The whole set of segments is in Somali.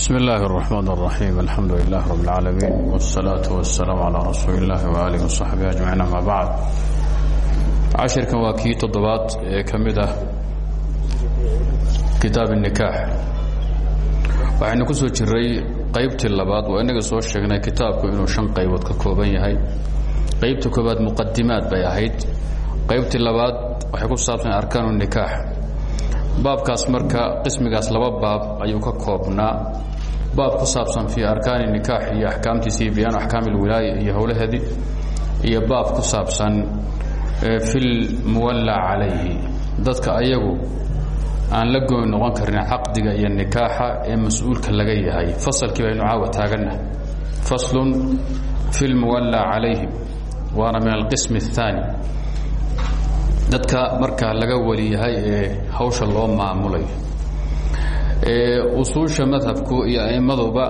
بسم الله الرحمن الرحيم الحمد لله رب العالمين والصلاة والسلام على رسول الله وآله وصحبه أجمعين أما بعد cashirkan waa kii toddobaad ee ka mid ah kitaab الnikaax waxaynu ku soo jiray qaybtii labaad waa inaga soo sheegnay kitaabku inuu shan qaybood ka kooban yahay qaybta koobaad muqadimaad bay ahayd qaybtii labaad waxay ku saabsan arkaan الnikaax baabkaas marka qismigaas laba baab ayuu ka koobnaa baab ku saabsan fii arkaani nikaax iyo axkaamtiisa iyo bayaan axkaam اlwilaaya iyo howlaheedii iyo baab ku saabsan e, fi lmuwalla calayhi. Aan la gooni noqon karin caqdiga iyo nikaaxa ee mas'uulka laga yahay. Fasalkii baynu caawa taagannah faslun fi lmuwallaa calayhim waana min alqism اthaani dadka markaa laga weliyahay ee hawsha loo maamulayo usuusha madhabku iyo aimaduba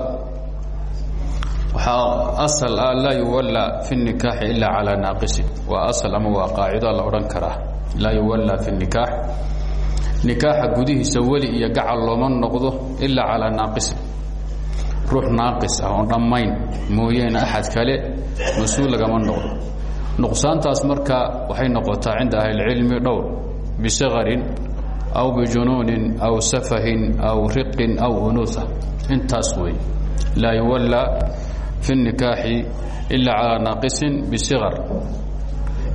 waxaa asal ah laa yuwallaa fi nikaaxi ilaa calaa naaqisin. Waa asal ama waa qaacido la odhan karaa. Laa yuwallaa fi nikaax. Nikaaxa gudihiisa weli iyo gacal looma noqdo ilaa calaa naaqisin. Ruux naaqis ah oon dhammayn mooyeene axad kale mas'uul lagama noqdo. Nuqsaantaas marka waxay noqotaa cinda ahlicilmi dhowr bisakarin aw bijunuunin aw safahin aw riqin aw unuuha intaas wey laa yuwallaa fi الnikaaxi ila calaa naaqisin bisikar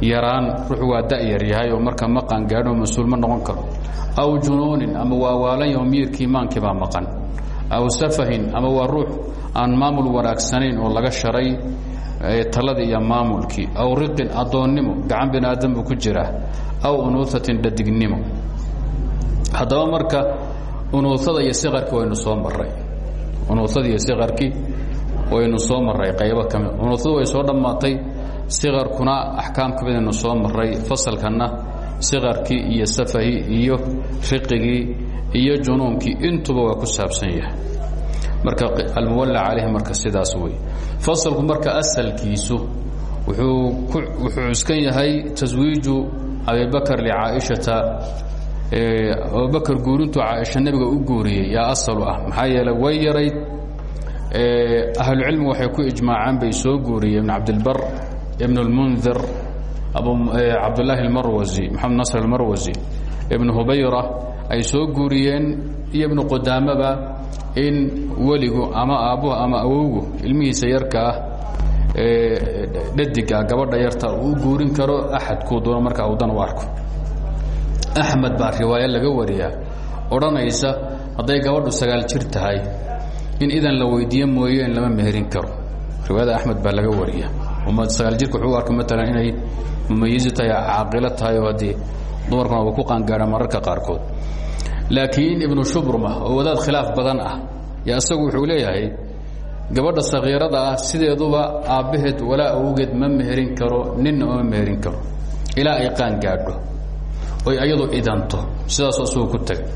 yaraan ruux waa da'yar yahay oo marka maqan gaadho mas'uul ma noqon karo aw junuunin ama waa waalanyaho miirkii maankii baa maqan aw safahin ama waa ruux aan maamul wanaagsanayn oo laga sharay taladii iyo maamulkii aw riqin addoonnimo gacan bini aadan buu ku jiraa aw unuuhatin dhadignimo haddaba marka unuuhada iyo sikarkii waynu soo maray unuuhada iyo sikarkii waynu soo maray qaybo ka mid unuuhadu way soo dhammaatay sikarkuna axkaam ka midaynu soo maray fasalkanna sikarkii iyo safahii iyo riqigii iyo junuunkii intuba waa ku saabsan yahay. Marka almuwalla calayhi marka sidaas wey fasalku marka asalkiisu wuxuu cuskan yahay taswiiju abibakr licaaishata abubakr guurintuu caaisha nebiga u guuriyey yaa asalu ah. Maxaa yeeley way yarayd ahlucilmigu waxay ku ijmaaceen bay soo guuriyeen ibn cabdilbar ibn اlmundir cabdulaahi اlmarwasi maxamed nasr almarwasi ibn hubayra ay soo guuriyeen iyo ibnu qudaamaba in weligu ama aabbuhu ama awowgu ilmihiisa yarka ah dhadiga gabadha yarta uu guurin karo axadkuu doono marka udan u arko axmed baa riwaayo laga wariyaa. Odhanaysa hadday gabadhu sagaal jir tahay in idan la weydiiye mooyeen lama meherin karo. Riwaayada axmed baa laga wariya sagaal jirka wuxuu arka maalan inay mumayizi tahay caaqilo tahay oo haddii dumarkuna uu ku qaangaadha mararka qaarkood. Laakiin ibnu shubrma oo wadaad khilaaf badan ah yaa isagu wuxuu leeyahay gabadha sakiirada ah sideeduba aabbaheed walaa awgeed ma meherin karo ninna uma meherin karo. Ilaa ay qaan gaadho oy ayadu idanto sidaasoo isagu ku tagay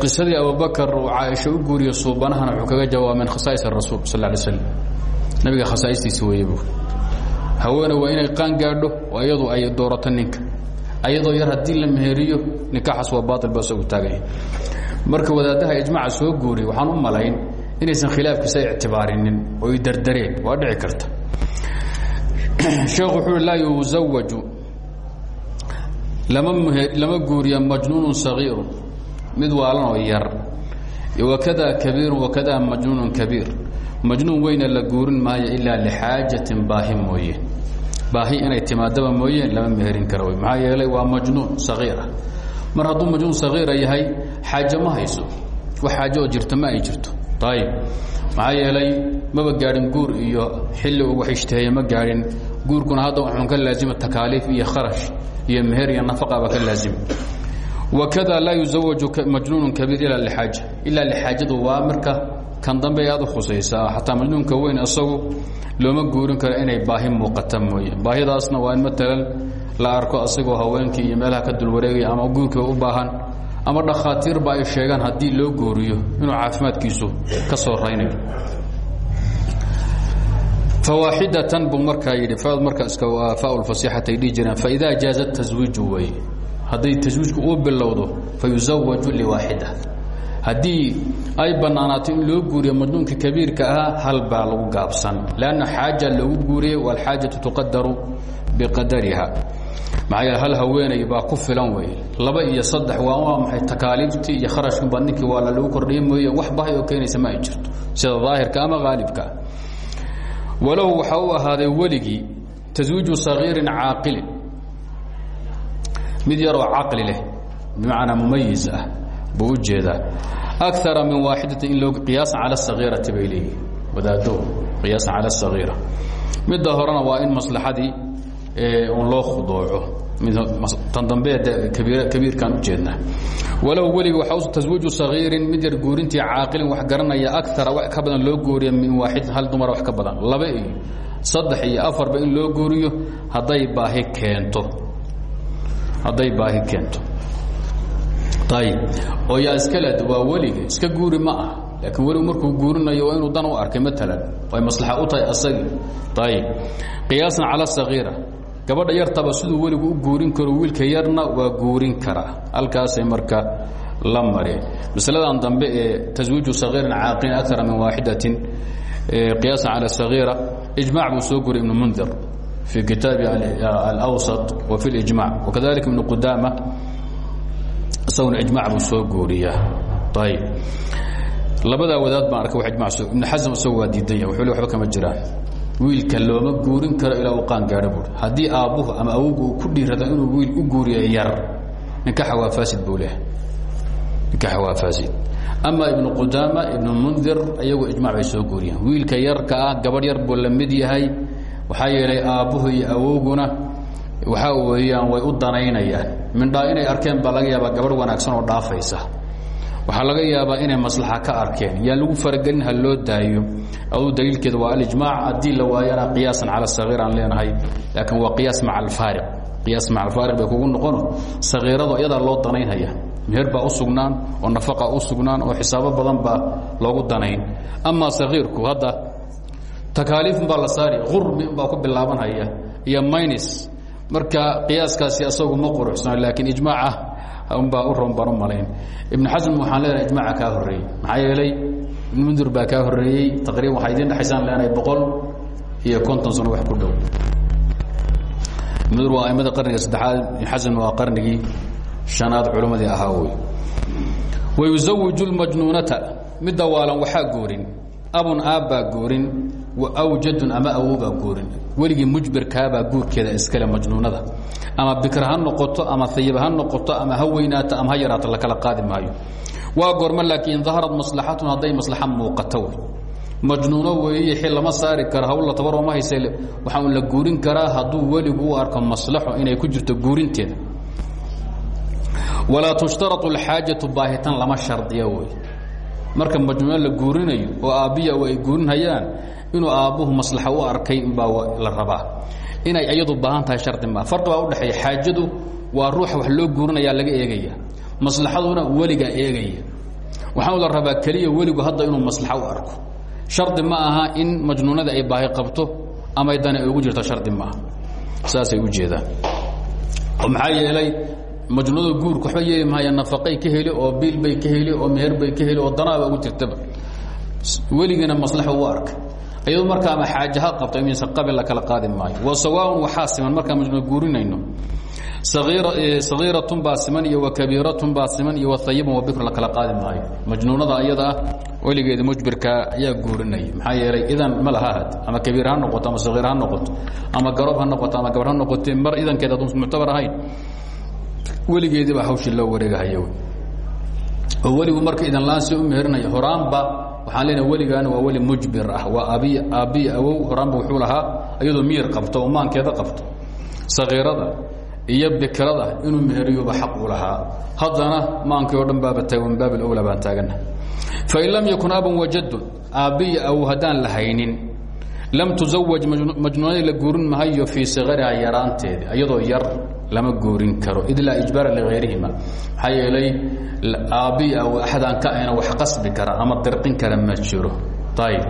qisadii abubakar uu caaisha u guuriye suubanahana wuxuu kaga jawaaba min khasaais rasuul sal lay slam nabiga khasaa'istiisa weeye buuri haweene waa inay qaan gaadho oo iyadu ay doorato ninka. Ayadoo yar haddii la meheriyo nikaaxaas waa baail ba isagu taaganya marka wadaadaha ijmaaca soo guuriya waxaan u malayn inaysan khilaafkiisa ictibaarinin oo y dardareen waa dhici karta. Sheekhu wuxuu laa yuzawaju lama guuriya majnuunu sagiiru mid waalan oo yar. Wakada kabiiru wakada majnuunu kabiir. Majnuun weyna la guurin maayo ilaa lixaajatin baahi mooye. Baahi inay timaadaba mooyeen lama meherin kara wy maxaa yeelay waa majnuun sagiira mar hadduu majnuun sagiira yahay xaaje ma hayso. Wax xaaje oo jirta ma ay jirto ayib maxaa yeelay maba gaadhin guur iyo xilli uu wax ishtaheeye ma gaadhin. Guurkuna hadda wuxuun ka laazima takaaliif iyo kharash iyo meher iyo nafaqaba ka laazima. Wakada laa yuzawaju majnuunu kabiir ilaa lixaaja. Ilaa lixaajadu waa marka kan dambe aad u khusaysaa. Xataa majnuunka weyn isagu looma guurin karo inay baahi muuqata mooye. Baahidaasna waa in matalan la arko asagoo haweenkii iyo meelaha ka dulwareegaya ama guurkiiba u baahan ama dhakhaatiirba ay sheegaan haddii loo guuriyo inuu caafimaadkiisu ka soo raynayo. Fawaaxidatan buu markaa yidhi marka faaulfasiixatay dhihi jireen faidaa jaaza taswiiju wey hadday taswiijku uu bilowdo fayuzawaju liwaaxida. Haddii ay bannaanaato in loo guuriyo majnuunka kabiirka ahaa hal baa lagu gaabsan. Lanna xaaja loogu guuriyey waalxaajatu tuqadaru biqadariha maxaa yeele hal haweenay baa ku filan weeye. Laba iyo saddex waa waa maxay takaaliiftii iyo kharashkii baa ninkii waa la lagu kordhiye mooye wax bahay oo keenaysa ma ay jirto. Sida daahirka ama haalibkaa walow waxaa u ahaaday weligii taswiiju sagiirin caaqilin. Mid yaroo caqli leh bimacnaa mumayis ah buu u jeedaa. Akara min waaxidatin in loo qiyaasan cala sagiirati bay leeyihiin wadaado qiyaasan cala sagiira midda horena waa in maslaxadii un loo khudooco. Tan dambe kabiirkaan ujeednaa walow weliga waa taswiiju sagiirin mid yar guurintii caaqilin wax garanaya akara wax ka badan loo gooriya min waaxidin hal dumara wax ka badan. Laba iyo saddex iyo afarba in loo gooriyo hadday baahi keento. Hadday baahi keento. Ayib oo yaa iskaled waa weliga iska guuri ma ah laakiin weligu markuu guurinayo waa inuu dan u arkay maalan ay maslaxa u tahay asagii. Ayib qiyaasan cala sagiira gabadha yartaba siduu weligu u guurin karo wiilka yarna waa guurin karaa halkaasay marka la mareen masaladan dambe ee taswiiju sahiirin caaqiin akara min waaxidatin qiyaasan cala sahiira ijmac buu soo guray ibnu mundir fii kitaabi alawsat wa fi lijmac wakadalika ibnu qudaama isaguna ijmac buu soo guuriyaa ayb labadaa wadaad baan arka wax ijmac ibnu xasam isagu waa diidanya wuxuu le waba kama jiraan wiilka looma guurin karo ilaa uu qaan gaadho buui haddii aabbuhu ama awowgu ku dhiirado inuu wiil u guuriyo yar ninkaxa waa faasid buu ninkaxa waa faasid. Ama ibnu qudaama ibnu mundir iyagu ijmac bay soo guuriyeen. Wiilka yarka ah gabadh yar buu yahay. Waxaa yeelay aabbuhu iyo awowguna waxaa weeyaan way u danaynayaan. Mindhaa inay arkeen baa laga gabadh wanaagsan oo dhaafaysa waxaa laga yaabaa inay maslaxa ka arkeen. Yaan lagu faragelin ha loo daayo. Aduu daliilkeeda waa alijmaac haddii la waayana qiyaasan cala sagiir aan leenahay laakiin waa qiyaas maca alfaariq. Qiyaas maca alfaariq bay kugu noqono sagiirado iyadaa loo danaynhaya meher baa u sugnaan oo nafaqa u sugnaan oo xisaabo badan baa loogu danayn. Amaa sagiirku hadda takaaliifun baa la saari urbi baa ku bilaabanhaya iyo maynis marka qiyaaskaasi asagu ma quruxsana laakiin ijmaaca unbaa u ron baan ibnu xasm waxaan leenahay ijmaaca kaa horreeyey. Maxaa yeelay ibn mundir baa kaa horreeyey taqriban waxaa idiin dhexaysaan leenahay boqol iyo konton sano wax ku dhow. Mundir waa aimada qarniga saddexaad ibn xasm waa qarnigii shanaad culimmadii ahaa wey wayuzawiju lmajnuunata midda waalan waxaa goorin abun aabbaa goorin awjadun ama awowbaa goorin weligii mujbirkaabaa guurkeeda iskale majnuunada. Ama bikr ha noqoto ama ayiba ha noqoto ama ha weynaato ama ha yaraato lakala qaadi maayo. Waa goorma laakiin daharad maslaxatun hadday maslaxa muuqato wey. Majnuuno weeye xil lama saari karo hawlla tabaroo ma hayse waxaan la guurin karaa hadduu weligu u arko maslaxo inay ku jirto guurinteeda. Walaa tushtarau alxaajatu baahitan lama shardiyo wey. Marka majnuuno la guurinayo oo aabbiya ay guurinhayaan inuu aabbuhu maslaxa u arkay baa la rabaa. Inay iyadu baahan tahay shardi maa farqi baa udhexeeya xaajadu waa ruuxa wax loo guurinayaa laga eegaya. Maslaxaduna weligaa eegaya. Waxaanu la rabaa keliya weligu hadda inuu maslaxa u arko. Shardi ma aha in majnuunada ay baahi qabto amay dani ay ugu jirto shardi maaha saasay u jeedaan oo maxaa yeelay majnuunada guurka waxba yeeli mahaya nafaqay ka heli oo biil bay ka heli oo meher bay ka heli oo danaaba ugu jirtaba. Weligiina maslaxa u arkay iyado marka ama xaaje ha qabto mise qabil la kala qaadi maayo. Wa sawaaun waxaa siman. Markaan majnuun guurinayno. Sagiiratun baa siman iyo wakabiiratun baa siman iyo waayibun wabikr la kala qaadi maayo. Majnuunada ayada ah weligeeda mujbirka ayaa guurinaya maxaa yeelay idan ma laha had ama kabiir ha noqoto ama sagiir ha noqoto. Ama garoob ha noqoto ama gabar ha noqote mar idankeeda adun muctabar ahayn weligeedii baa hawshii loo wareegahaya oo weligu marka idan la'aan si u meherinayo horaanba waxaan leenahay weligaana waa weli mujbir ah. Waa abiy aabbiy awow horaanba wuxuu lahaa iyadoo qabto oo maankeeda qabto. Sakiirada iyo bikrada inuu meheriyoba xaq u lahaa. Haddana maankii oo dhan baaba taag min baan taagana. Fain lam yakun abun wajadun aabbiya awow haddaan la haynin lam tusawaj majnuunadii la guurin mahayo fii sikariha yaraanteedi iyadoo yar lama guurin karo id laa ijbaara ligayrihima maxaa yeelay aabbiya awow axadaan ka ayna wax qasbi kara ama dirqin kara ma jiro. Ayb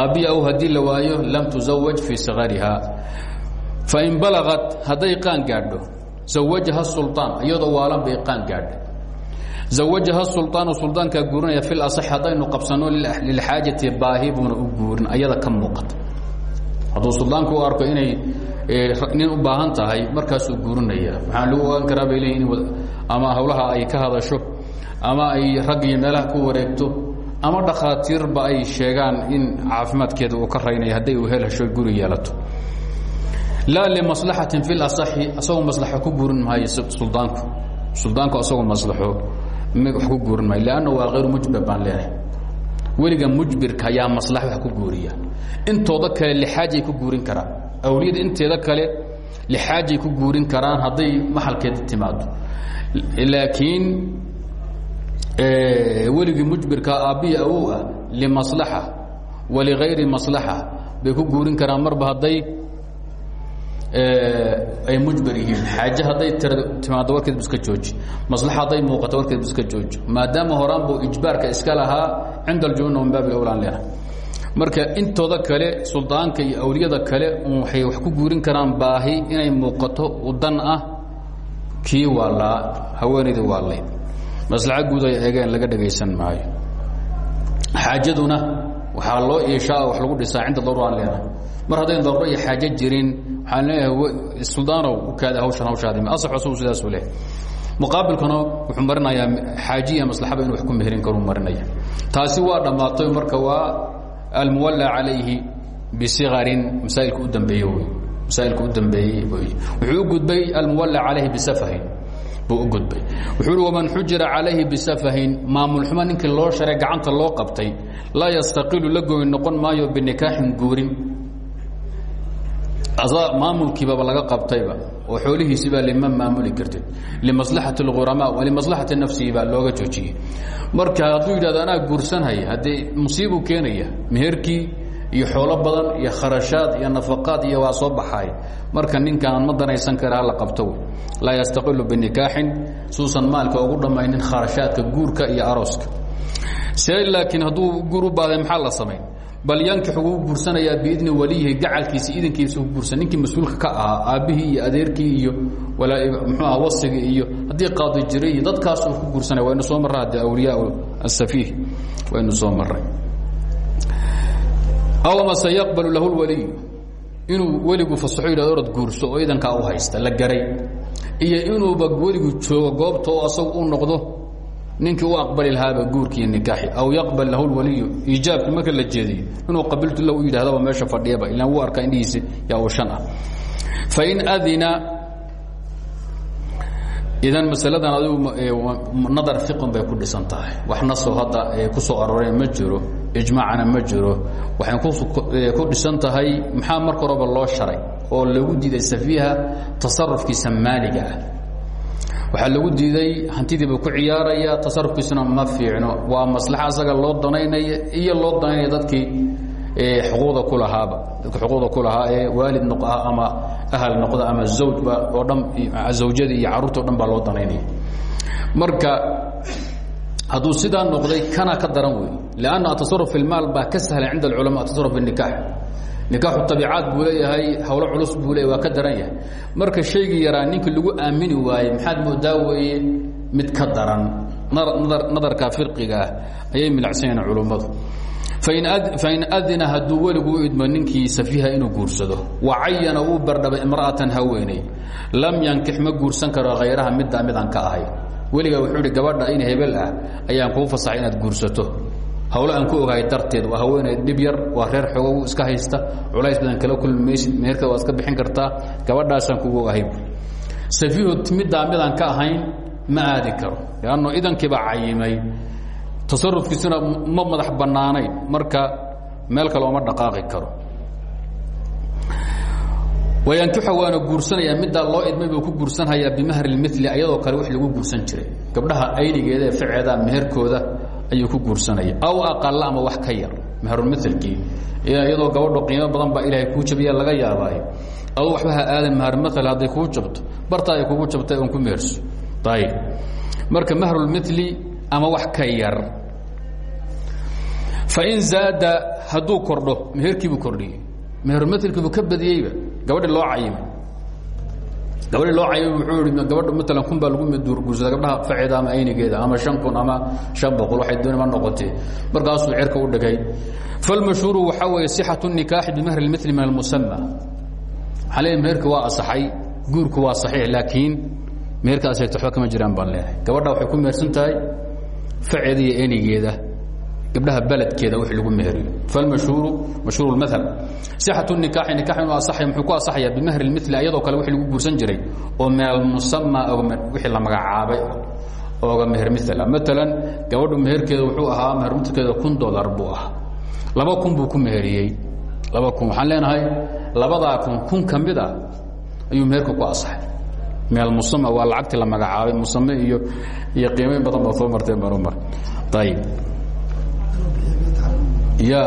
aabbiya awow haddii la waayo lam tusawaj fii sikariha fain balagat hadday qaan gaadho zawajaha sulaan iyadoo waalan bay qaan gaadha zawajaha sulaanu suldaankaa guurinaya i aصi haddaynu qabsano lilxaajati baahi buuna u guurin ayada ka muuqata hadduu suldaanku u arko inay nin u baahan tahay markaasuu guurinaya maxaa lagu ogaan karaa bay leeyiin ama hawlaha ay ka hadasho ama ay raggiyo meelaha ku wareegto ama dhakhaatiirba ay sheegaan in caafimaadkeeda uu ka raynaya hadday uu helhasho guri yeelato laa limaslaxatin fi laصaxi asagoo maslaxo ku guurin maayo suldaanku suldaanku asagoo maslaxo wax ku guurin maayo lanna waa hayru mujbir baan leenahay weliga mujbirka ayaa maslax wax ku guuriya. Intooda kale lixaajay ku guurin karaan. Awliyada inteeda kale lixaajay ku guurin karaan hadday maxalkeeda timaado laakiin weligii mujbirka aabbihi awow ah limaslaxa waligayri maslaxa bay ku guurin karaan. Marba hadday ay mujbir yihiin. Xaaje hadday timaado warkeed bu iska jooji. Maslaxa hadday muuqato warkeed bu iska jooji. Maadaama horaan buu ijbaarka iska lahaa cinda aljununa min baabi awlaan leena marka intooda kale suldaanka iyo awliyada kale waxay wax ku guurin karaan baahi inay muuqato udan ah. Kii waalaa haweenaydii waalayd maslaxa guud ay eegeen laga dhagaysan maayo. Xaajaduna waxaa loo iishaa wax lagu dhisaa cinda daruuraan leena mar haddayn daruuro iyo xaaje jirin waxaan leeyahay suldaanow ukaada hawshan hawshaadimi asax asugu sidaasuu leehay muqaabilkuna wuxuu marinayaa xaajiya maslaxaba inu wax ku meherin karuu marinaya taasi waa dhammaatay marka waa almuwallى calayhi bisigarin masaailka u dambeeye wy masaailka u dambeeyey wy wuxuu u gudbay almuwallى calayhi bisafahin buu u gudbay. Wuxuu uhi waman xujira calayhi bisafahin maamul xumo ninkii loo sharay gacanta loo qabtay laa yastaqilu la goyn noqon maayo binikaaxin guurin maamulkiibaba laga qabtayba oo xoolihiisibaa lima maamuli kartid limaslaxati اlghuramaa walimaslaxati nafsihi baa looga joojiyey. Marka hadduu yidhahdo anaa guursanhaya haddee musiibuu keenaya meherkii iyo xoolo badan iyo kharashaad iyo nafaqaad iyo waa soo baxaay marka ninkaan ma danaysan kara hala qabto laa yastaqilu binikaaxin suusan maalka ugu dhammaynin kharashaadka guurka iyo arooska. Se laakiin hadduu guur u baahday maxaa la samayn bal yankix wuu guursanayaa biidni waliyihi gacalkiisa idankiisa guursan ninkii mas'uulka ka ahaa aabbihii iyo adeerkii iyo mxuu aha wasigii iyo haddii qaadi jiray iyo dadkaas uu ku guursanaya waynu soo marra hadde awliyaa asafiih waynu soo marray. Aw mase yaqbalu lahu lwaliyu inuu weligu fasaxo yidhahdo orad guurso oo idankaa u haysta la garay. Iyo inuuba weligu joogo goobta oo asagu u noqdo ninkii u aqbali lahaaba guurkiiyo nikaaxi aw yaqbal lahu lwaliyu iijaabki marka la jeediyo inuu qabiltu u yidhahdaba meesha fadhiyaba ilaan wuu arkaa indhihiisi yaa uu shan ah. Fain adina idan masaladan adigu nadar fiqun bay ku dhisan tahay. Wax nasoo hadda ku soo arooreen ma jiro ijmaacana ma jiro. Waxay ku dhisan tahay maxaa marka horeba loo sharay oo lagu diiday safiiha tasarufkiisa maaliga ah waxaa lagu diiday hantidiiba ku ciyaaraya tasarufkiisuna ma fiicno. Waa maslaxa asaga loo danaynaya iyo loo danaynaya dadkii xuquuqda ku lahaaba. Dadka xuquuqda ku lahaa ee waalid noq ah ama ahal noqda ama zawjba oo dhan zawjadii iyo carruurta dhan baa loo danaynaya marka hadduu sidaa noqday kana ka daran wey lanna atasaruf fi lmaal baa ka sahlan cinda alculama atasaruf fi nikaax nikaaxu tabiicaad buu leeyahay hawlo culus buu leeyahy waa ka daran yahay. Marka shaygii yaraa ninkii lagu aamini waaye maxaad moodaa mid ka daran. Nadarka firqiga ah ayay milacsanyaen culummadu. Fain adina hadduu weligu u idmo ninkii safiiha inuu guursado. Wacayana uu bardhabay imra'atan haweeney. Lam yankix ma guursan karo hayraha middaa midaan ka ahay. Weligaa wuxuu idhi in hebel ah ayaan kuu fasaxay inaad guursato hawlo aan ku ogahay darteed. Waa haweeney dhib yar waa reer xoogow iska haysta. Culays badan kala kulmi maysid meherka waad iska bixin kartaa. Gabadhaasaan kugu ogahay. Safiihu middaa midaan ka ahayn ma aadi karo. Lanno idankiibaa cayimay tasarufkiisuna ma madax bannaanayn. Marka meel kale ooma dhaqaaqi karo. Wayankixa waana guursanayaa middaa loo idmay ku guursanhayaa bimahri lmili ayadoo kale wax lagu guursan jiray. Gabdhaha aynigeeda ee ficeeda meherkooda ayuu ku guursanaya. Aw aqala ama wax ka yar mahrulmilkii iyadoo gabadho qiimo badan baa ilaahay kuu jabiya laga yaabaayo adu waxba ha aadan mahrumil hadday kuu jabto bartaa ay kugu jabtay oon ku meherso ayib marka mahrulmili ama wax ka yar fain zaada hadduu kordho meherkiibuu kordhiyey. Mehrumilkiibuu ka badiyeyba gabadhi loo cayimay gabadhi loo cayay wuxuu ihi gabadha maalan kun baa lagu guursada gabdhaha faceeda ama aynigeeda ama shan kun ama shan boqol waxay dooni ma noqotee markaasuu cerka u dhigay. Falmashhuuru waxaa weeye sixatu nikaaxi bimahri lmili min almusama waxaa leeyahy meherka waa asaxay guurku waa saxiix laakiin meherka aseegto waxba kama jiraan baan leenahay gabadha waxay ku mehersan tahay faceeda iyo gabdhaha beledkeeda w lagu mehriyo falmashhuuru mashhuur اmaal sixatu nikaaxi nikaax inuu asaxaya muxuu ku asaxayaa bimahri اlmili ayadoo kale wixii lagu guursan jiray oo min almusama wixii la magacaabay ooga meher mila maalan gabadhu meherkeeda wuxuu ahaa meher milkeeda kun dolar buu ahaa. Laba kun buu ku meheriyey. Laba kun waxaan leenahay labadaa kun kun ka mid a ayuu meherka ku asaxay min almusama waa lacagtii la magacaabay musame iyo iyo qiimayn badan baad soo marteen baan u mar. Ayib ya.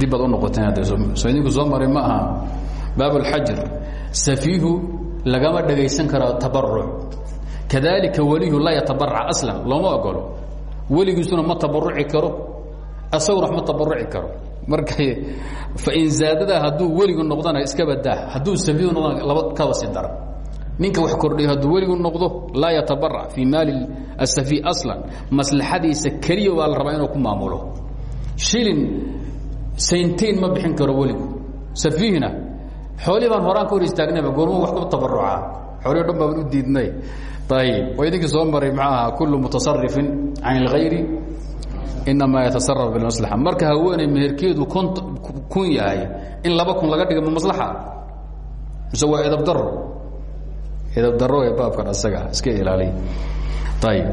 Dib baad unoqoteen so idinku soo maray ma aha. Baab اlxajr safiihu lagama dhagaysan karo tabaruc kadalika weliyu laa yatabarac aslan looma ogolo weligiisuna ma tabaruci karo. Asaguna ma tabaruci karo. Marka fain zaadada hadduu weligu noqdana iska badaa hadduu safiihu noqdana laba kaba si daran ninka wax kordhiyo hadduu weligu noqdo laa yatabarac fii maali asafi aslan. Maslaxadiisa keliya waa la rabaa inuu ku maamulo. Shilin sayntayn ma bixin karo weligu. Safiihna xoolihii baan horaan ka hor istaagnayba goormo wax ku tabarucaa xoolihi dhan baaban u diidnay. Ayib waa idinkii soo maray maxaa ahaa kullu mutasarifin can اlgayri inamaa yatasaraf bimaslaxa marka haweeney meherkeedu kun yahay in laba kun laga dhiga ma maslaxa? Mise waa edab daro edabdaro ee baabkan asaga iska ilaaliya ayib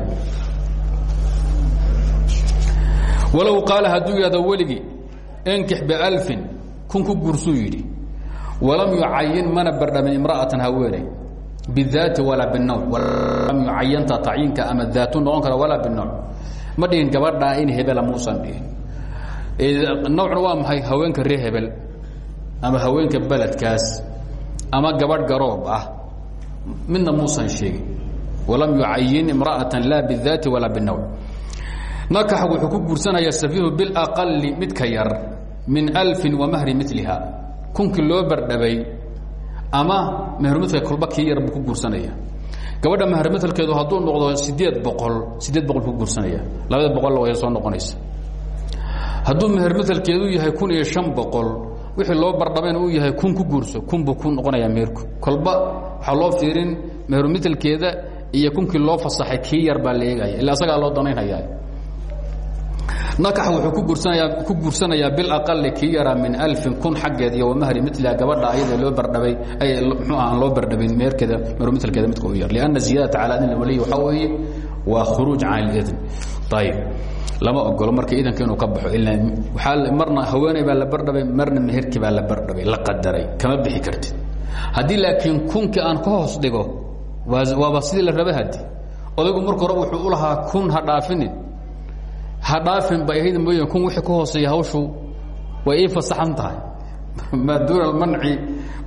walow qaala hadduu yihahdo weligii enkix bialfin kun ku guursuu yidhi. Walam yucayin mana bardhamin imra'atan haweeney bidaati walaa binawc lam yucayanta tacyiinka ama daatu noqon kara walaa binawc ma dhihin gabadhaa in hebela muusan dhihin. Nawcna waa maxay? Haweenka ree hebel ama haweenka beledkaas ama gabadh garoob ah midna muusan sheegin. Walam yucayin imra'atan laa bidaati walaa binawc nakax wuxuu ku guursanayaa safiihu bilaqali midka yar min alfin wa mahri miliha kunkii loo bardhabay ama mehrumidka kolba yar ku guursanaya. Gabadha mehrumidalkeedu hadduu noqdo sideed boqol sideed boqol ku guursanaya. Labada boqolla way soo noqonaysa. Hadduu mehermidalkeedu yahay kun iyo shan boqol wixii loo bardhabayna uu yahay kun ku guurso kun buu ku noqonayaa meherku kolba waxaa loo fiirin meherumidalkeeda iyo kunkii loo fasaxay kii yar baa la eegaya illa asagaa loo danaynhayaa nakax wuxuu guursanayaa ku guursanayaa bilaqali kii yaraa min alfin kun xaggeed iyo wamahri miliha gabadha ayada loo bardhabay ay mxuu aan loo bardhabin meerkeeda meherumidalkeeda midka u yar. Lianna ziyaadata cala adin waliy waxaa weeye waa khuruuj can اlidn ayib lama ogolo marka idanka inuu ka baxo marna haweeney baa la bardhabay marna meherkii baa la bardhabay la qadaray kama bixi kartid. Haddii laakiin kunkii aan ka hoos dhigo waaba sidii la raba hadi odaygu marka hore wuxuu u lahaa kun ha dhaafinin ha dhaafin bay ahayd mooye kun wixii ka hooseeya hawshu way ii fasaxan tahay. Maa duuna almanci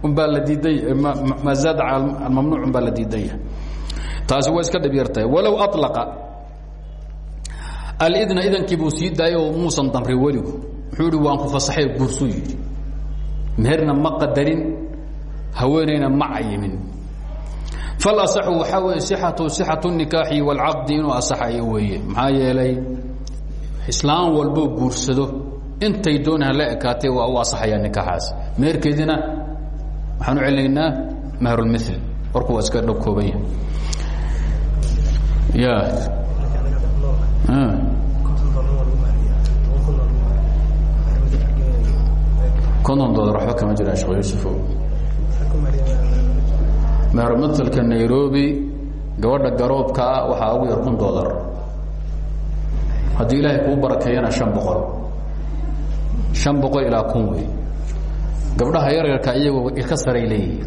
unbaa la diiday maa zaada cala almamnuuc unbaa la diidanya taasi waa iska dhib yartahay. Walow alaqa alidna idankii buu sii daayay muusan damray weligu. Wuxuu ihi waan ku fasaxay guursuu yidhi. Meherna ma qadarin haweenayna ma cayimin. Falasaxu waxaa weeye sixatu sixatu nikaaxi waalcaqdi inuu asaxayo weeye. Maxaa yeelay islaam walboo guursado. Intay doonaan la ekaatay waa u asaxayaa nikaaxaas. Meherkeedina waxaan u celinaynaa mahrulmil warku waa iska dhow kooban yahay. Ya konton dolar waxba kama jiraan sheekh yuusufo mehermatalka nairobi gabadha garoobka ah waxaa ugu yar kun dolar haddii ilaahay kuu barakeeyana an boqol. An boqol ilaa kun wey. Gabdhaha yaryarka iyagoo ilka saray leeyihiin.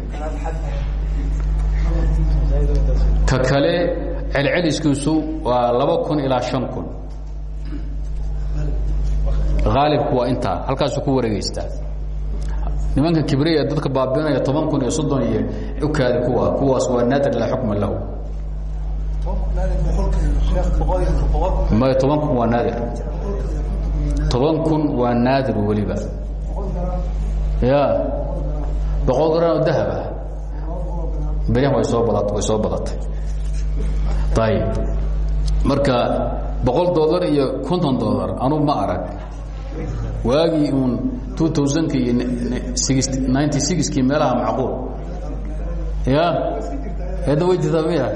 Ka kale celceliskiisu waa laba kun ilaa an kun. Aalibku waa intaa halkaasu ku wareegeystaa nimanka kibriya dadka baabinaya toban kun iyo soddon iyo ukaadi kuwa kuwaas waa naadir laa xukma lahu. May toban kun waa naadir. Toban kun waa naadir weliba. Ya boqol garan oo dahaba beryahan way soo bada way soo badatay. Ayib marka boqol dollar iyo konton dollar anuu ma arag. Waagii uun two thousandki iyo ninety sixkii meelaha macquul ya hadda way jirtaa miya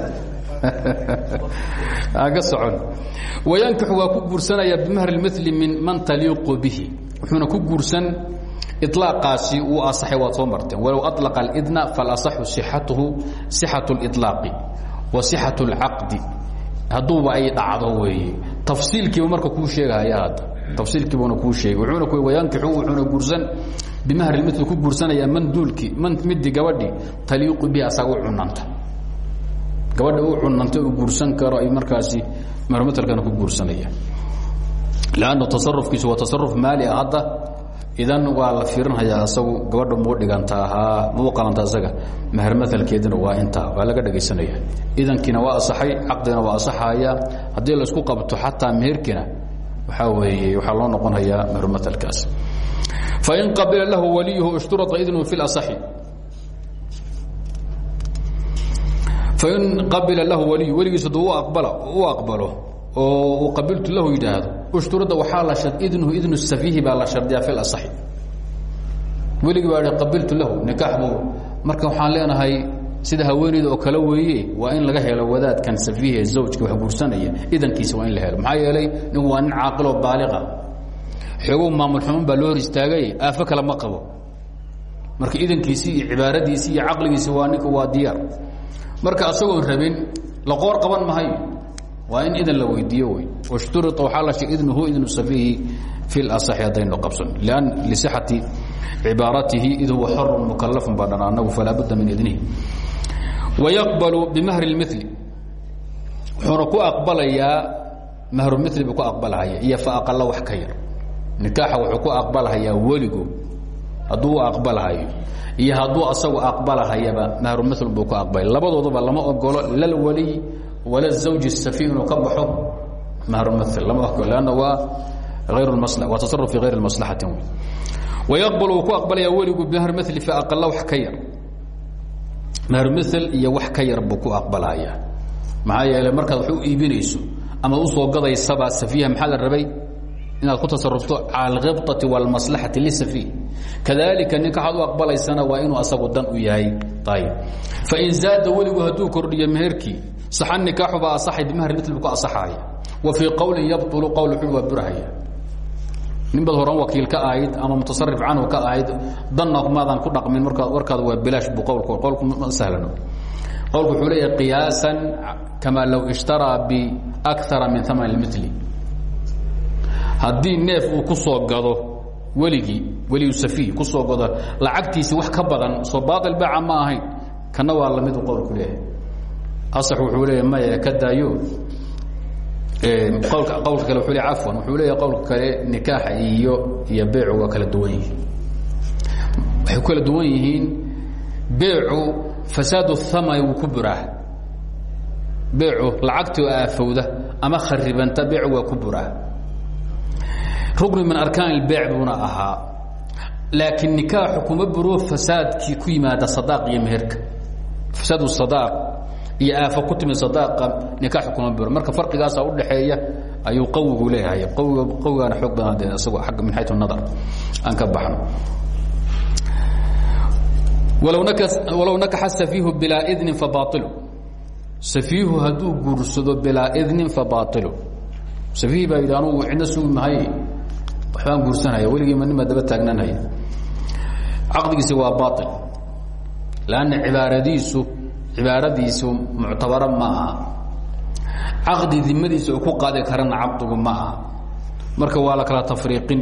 aan ka socon wayankixu waa ku guursanayaa bimahri اlmili min man taliiqu bihi wuxuuna ku guursan iطlaaqaasi uu asaxay waad soo marteen walow aطlaqa اlidna falasaxu sixatuhu sixaة اliطlaaqi wa sixaة اlcaqdi hadduuba ay dhacdo weeye tafsiilkiiba marka kuu sheegahaya hadda tafsiilkiibuna kuu sheegay. Wuxuuna ku wayankixu wuxuuna guursan bimahri اlmili ku guursanayaa man duulkii man midii gabadhii taliiqu bihi asaga u cunanta gabadha u cunanta uu guursan karo ay markaasi marmatalkana ku guursanayaan lannu tasarufkiisu waa tasaruf maali ah hadda. Idan waa la fiirinhayaa isagu gabadha muu dhigantaa muu qalanta isaga mahermaalkeedina waa intaa waa laga dhegaysanaya idankiina waa asaxay caqdigana waa asaxaya haddii la isku qabto xataa meherkina waxaa weeye waxaa loo noqonayaa mehermatalkaas fain qabila lahu waliyuhu ishturata idnu fi اlasaxi fain qabila lahu waliyu weligiis aduu abala u aqbalo oo qabiltu lahu yidhaahdo ushturada waxaa la idnuhu idnu safiihi baa la shardiyaa fi lasaxi weligii baa qabiltu lahu nikaax marka waxaan leenahay sida haweeneyda oo kale weeye waa in laga helo wadaadkan safiihe zawjka wax guursanaya idankiisa waa in la helo. Maxaa yeelay ninku waa nin caaqiloo baaliqa xoogow maamul xuman baa loo hor istaagay aafo kale ma qabo. Marka idankiisii iyo cibaaradiisii iyo caqligiisi waa ninku waa diyaar. Marka asagoon rabin la qoor qaban mahayo waa in idan la weydiiyo wy shturia waxaa la sheeg idnuhu idnu safiihi fi laصaxi haddaynu qabsan. An lisixati cibaaratihi id huwa xorun mukalafun baa dhan anagu falaa budda min idnihi wayaqbalu bimahri اlmili wuxuuna ku aqbalayaa mahrumili buu ku aqbalhaya iyo fa aqala wax ka yar nikaaxa wuxuu ku aqbalhayaa weligu hadduu u aqbalhayo iyo hadduu asagu aqbalahayaba mahrumil buu ku aqbalay labadooduba lama ogolo lalwaliy wala zawj safi inuu ka baxo mahrumil lama ogolo lanna waa ayr waa tasaruf fi hayr maslaxati wayaqbal uu ku aqbalaya weligu bimahrumili fi aqala wax ka yar mahrumil iyo wax ka yar buu ku aqbalaya maxaa yeele markaad wax u iibinayso ama usoo gadaysaba safiiha maxaa la rabay inaad ku tasarufto cala alkhibطati wاlmaslaxati lisafi kadalika ninka waxaad u aqbalaysana waa inuu asagu dan u yahay ayb fain zaada weligu hadduu kordhiyo meherkii saxa nikaaxu baa asaxay bimahri mil bu ku asaxaaya wa fii qowlin yabطulu qowl xul waa burhaya nin baad horan wakiil ka ahayd ama mutasarif canhu ka ahayd danna maadan ku dhaqmin markaa warkaada waa bilaash bu qowlku qowlku ma sahlano. Qowlku wuxuu leeyahay qiyaasan kama low ishtaraa biakara min aman اlmili haddii neef uu ku soo gado weligii weliyu safiih ku soo gado lacagtiisi wax ka badan soo baail baaca ma ahayn kana waa lamidu qowlku leeyahay. Asax wuxuu leeya maya ka daayo qowlka kale wu afwan wuxuu leeya qowlka kale nikaaxa iyo iyo beecu kala duwan yihiin. Waxay kala duwan yihiin beecu fasaad thamani wuu ku buraa. Beecu lacagtoo aafowda ama kharibanta beecu waa ku buraa. Rukni min arkaan ilbeec buuna ahaa laakiin nikaaxu kuma buro fasaadkii ku yimaada sadaaq iyo meherka. Fasaad sadaaq iyo aafo ku timi sadaaqa nikaaxu kuma buro marka farqigaasa udhaxeeya ayuu qawigu leeyahay. Qawiga qawigaana xoog badan de isagoo agga min xayu nadar aan ka baxno. Walow nakaxa safiihu bilaa idnin fabailu safiihu hadduu guursado bilaa idnin fabailu safiih baa yidhi anugu cidna sugi mahay. Waxbaan guursanaya. Weligiima nima daba taagnanaya. Caqdigiisi waa bail lanna cibaaradiisu cibaaradiisu muctabaro ma aha caqdi ku qaadi karana caqdigu ma marka waa la kala tafriiqin.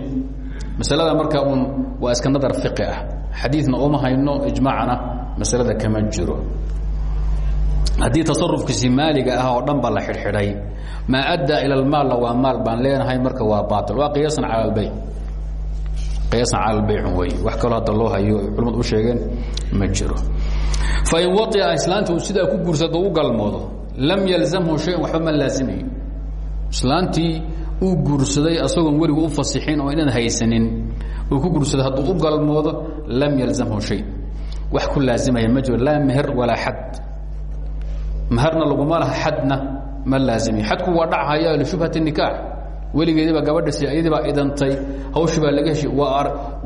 Masalada marka uun waa iska nadar fiqi ah. Uma hayno ijmaacna masalada kama jiro. Haddii tasarufkiisi maaliga ah oo dhan la xidhxidhay maa addaa ila lmaalla waa maal baan leenahay marka waa baail waa qiyaasan cala albeyc qiyaasan cala albeyc wey wax kaloo hadda loo hayo culamadu u sheegeen ma jiro. Fain waطica islaanta uu sidaa ku guursado u galmoodo lam yalzamhu shayan waxba ma laasimayo islaantii uu guursaday asagoon weligu u fasixin oo inaan haysanin uu ku guursaday hadduu u galmoodo lam yalzamhu shay. Wax ku laazimaya ma jiro. Laa meher walaa xad. Maharna laguma laha xadna ma laazimiyo. Xadku waa dhachaya lishubhati nikaax weligeediba gabadhasi iyadiibaa idantay hawshii baa laga heshay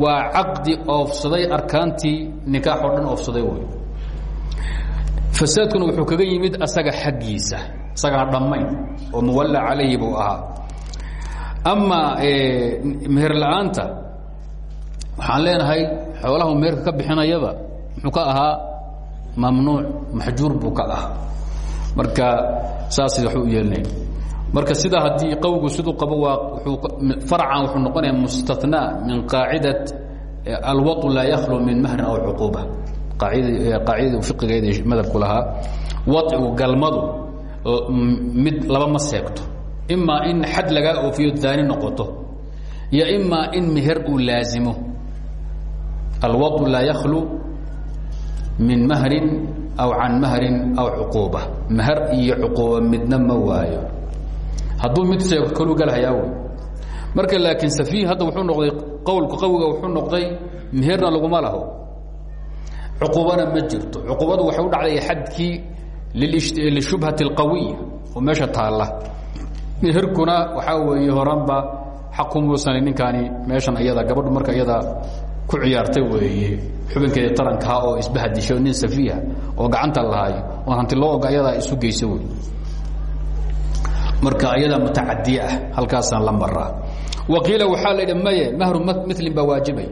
waa caqdi oofsaday arkaantii nikaax oo dhan oofsaday wey fasaadkuna wuxuu kaga yimid asaga xaggiisa isagaa dhammayn oo muwalla calayhi buu ahaa. Amaa meher la'aanta waxaan leenahay xoolaha meherka ka bixinayaba muxuu ka ahaa mamnuuc maxjuur buu ka ah marka saas waxu u yeelinay marka sidaa haddii qawgu siduu qabo waa farcan wuxuu noqonaya mustathnaa min qaacidat alwau laa yakhlu min mahrin aw cuquuba. Qaacidada fiqigeeda madhabku lahaa wacigu galmadu mid laba ma seegto. Imaa in xad lagaa oofiyo daani noqoto iyo imaa in meher uu laazimo. Alwau laa yakhlu min mahrin aw can mahrin aw cuquuba. Mahar iyo cuquuba midna ma waayo hadduu mid seego kaluu galhayaa marka laakiin safiih hadda wuxuu noqday qowlku qawiga wuxuu noqday meherna laguma laho. Cuquubana ma jirto. Cuquubadu waxay u dhacday xadkii lishubhati اlqawiya oo meesha taalla. Meherkuna waxaa weeye horanba xaqumuusan ninkaani meeshan iyada gabadhu marka iyada ku ciyaartay weeye. Xubinkeeda tarankaha oo isbahadisho nin safiiha oo gacanta lahay oo hanti loo oga ayadaa isu geysa wey marka ayadaa mutacadi ah halkaasaan la maraa waqiila waxaa la yidhi maye mahru milin baa waajibay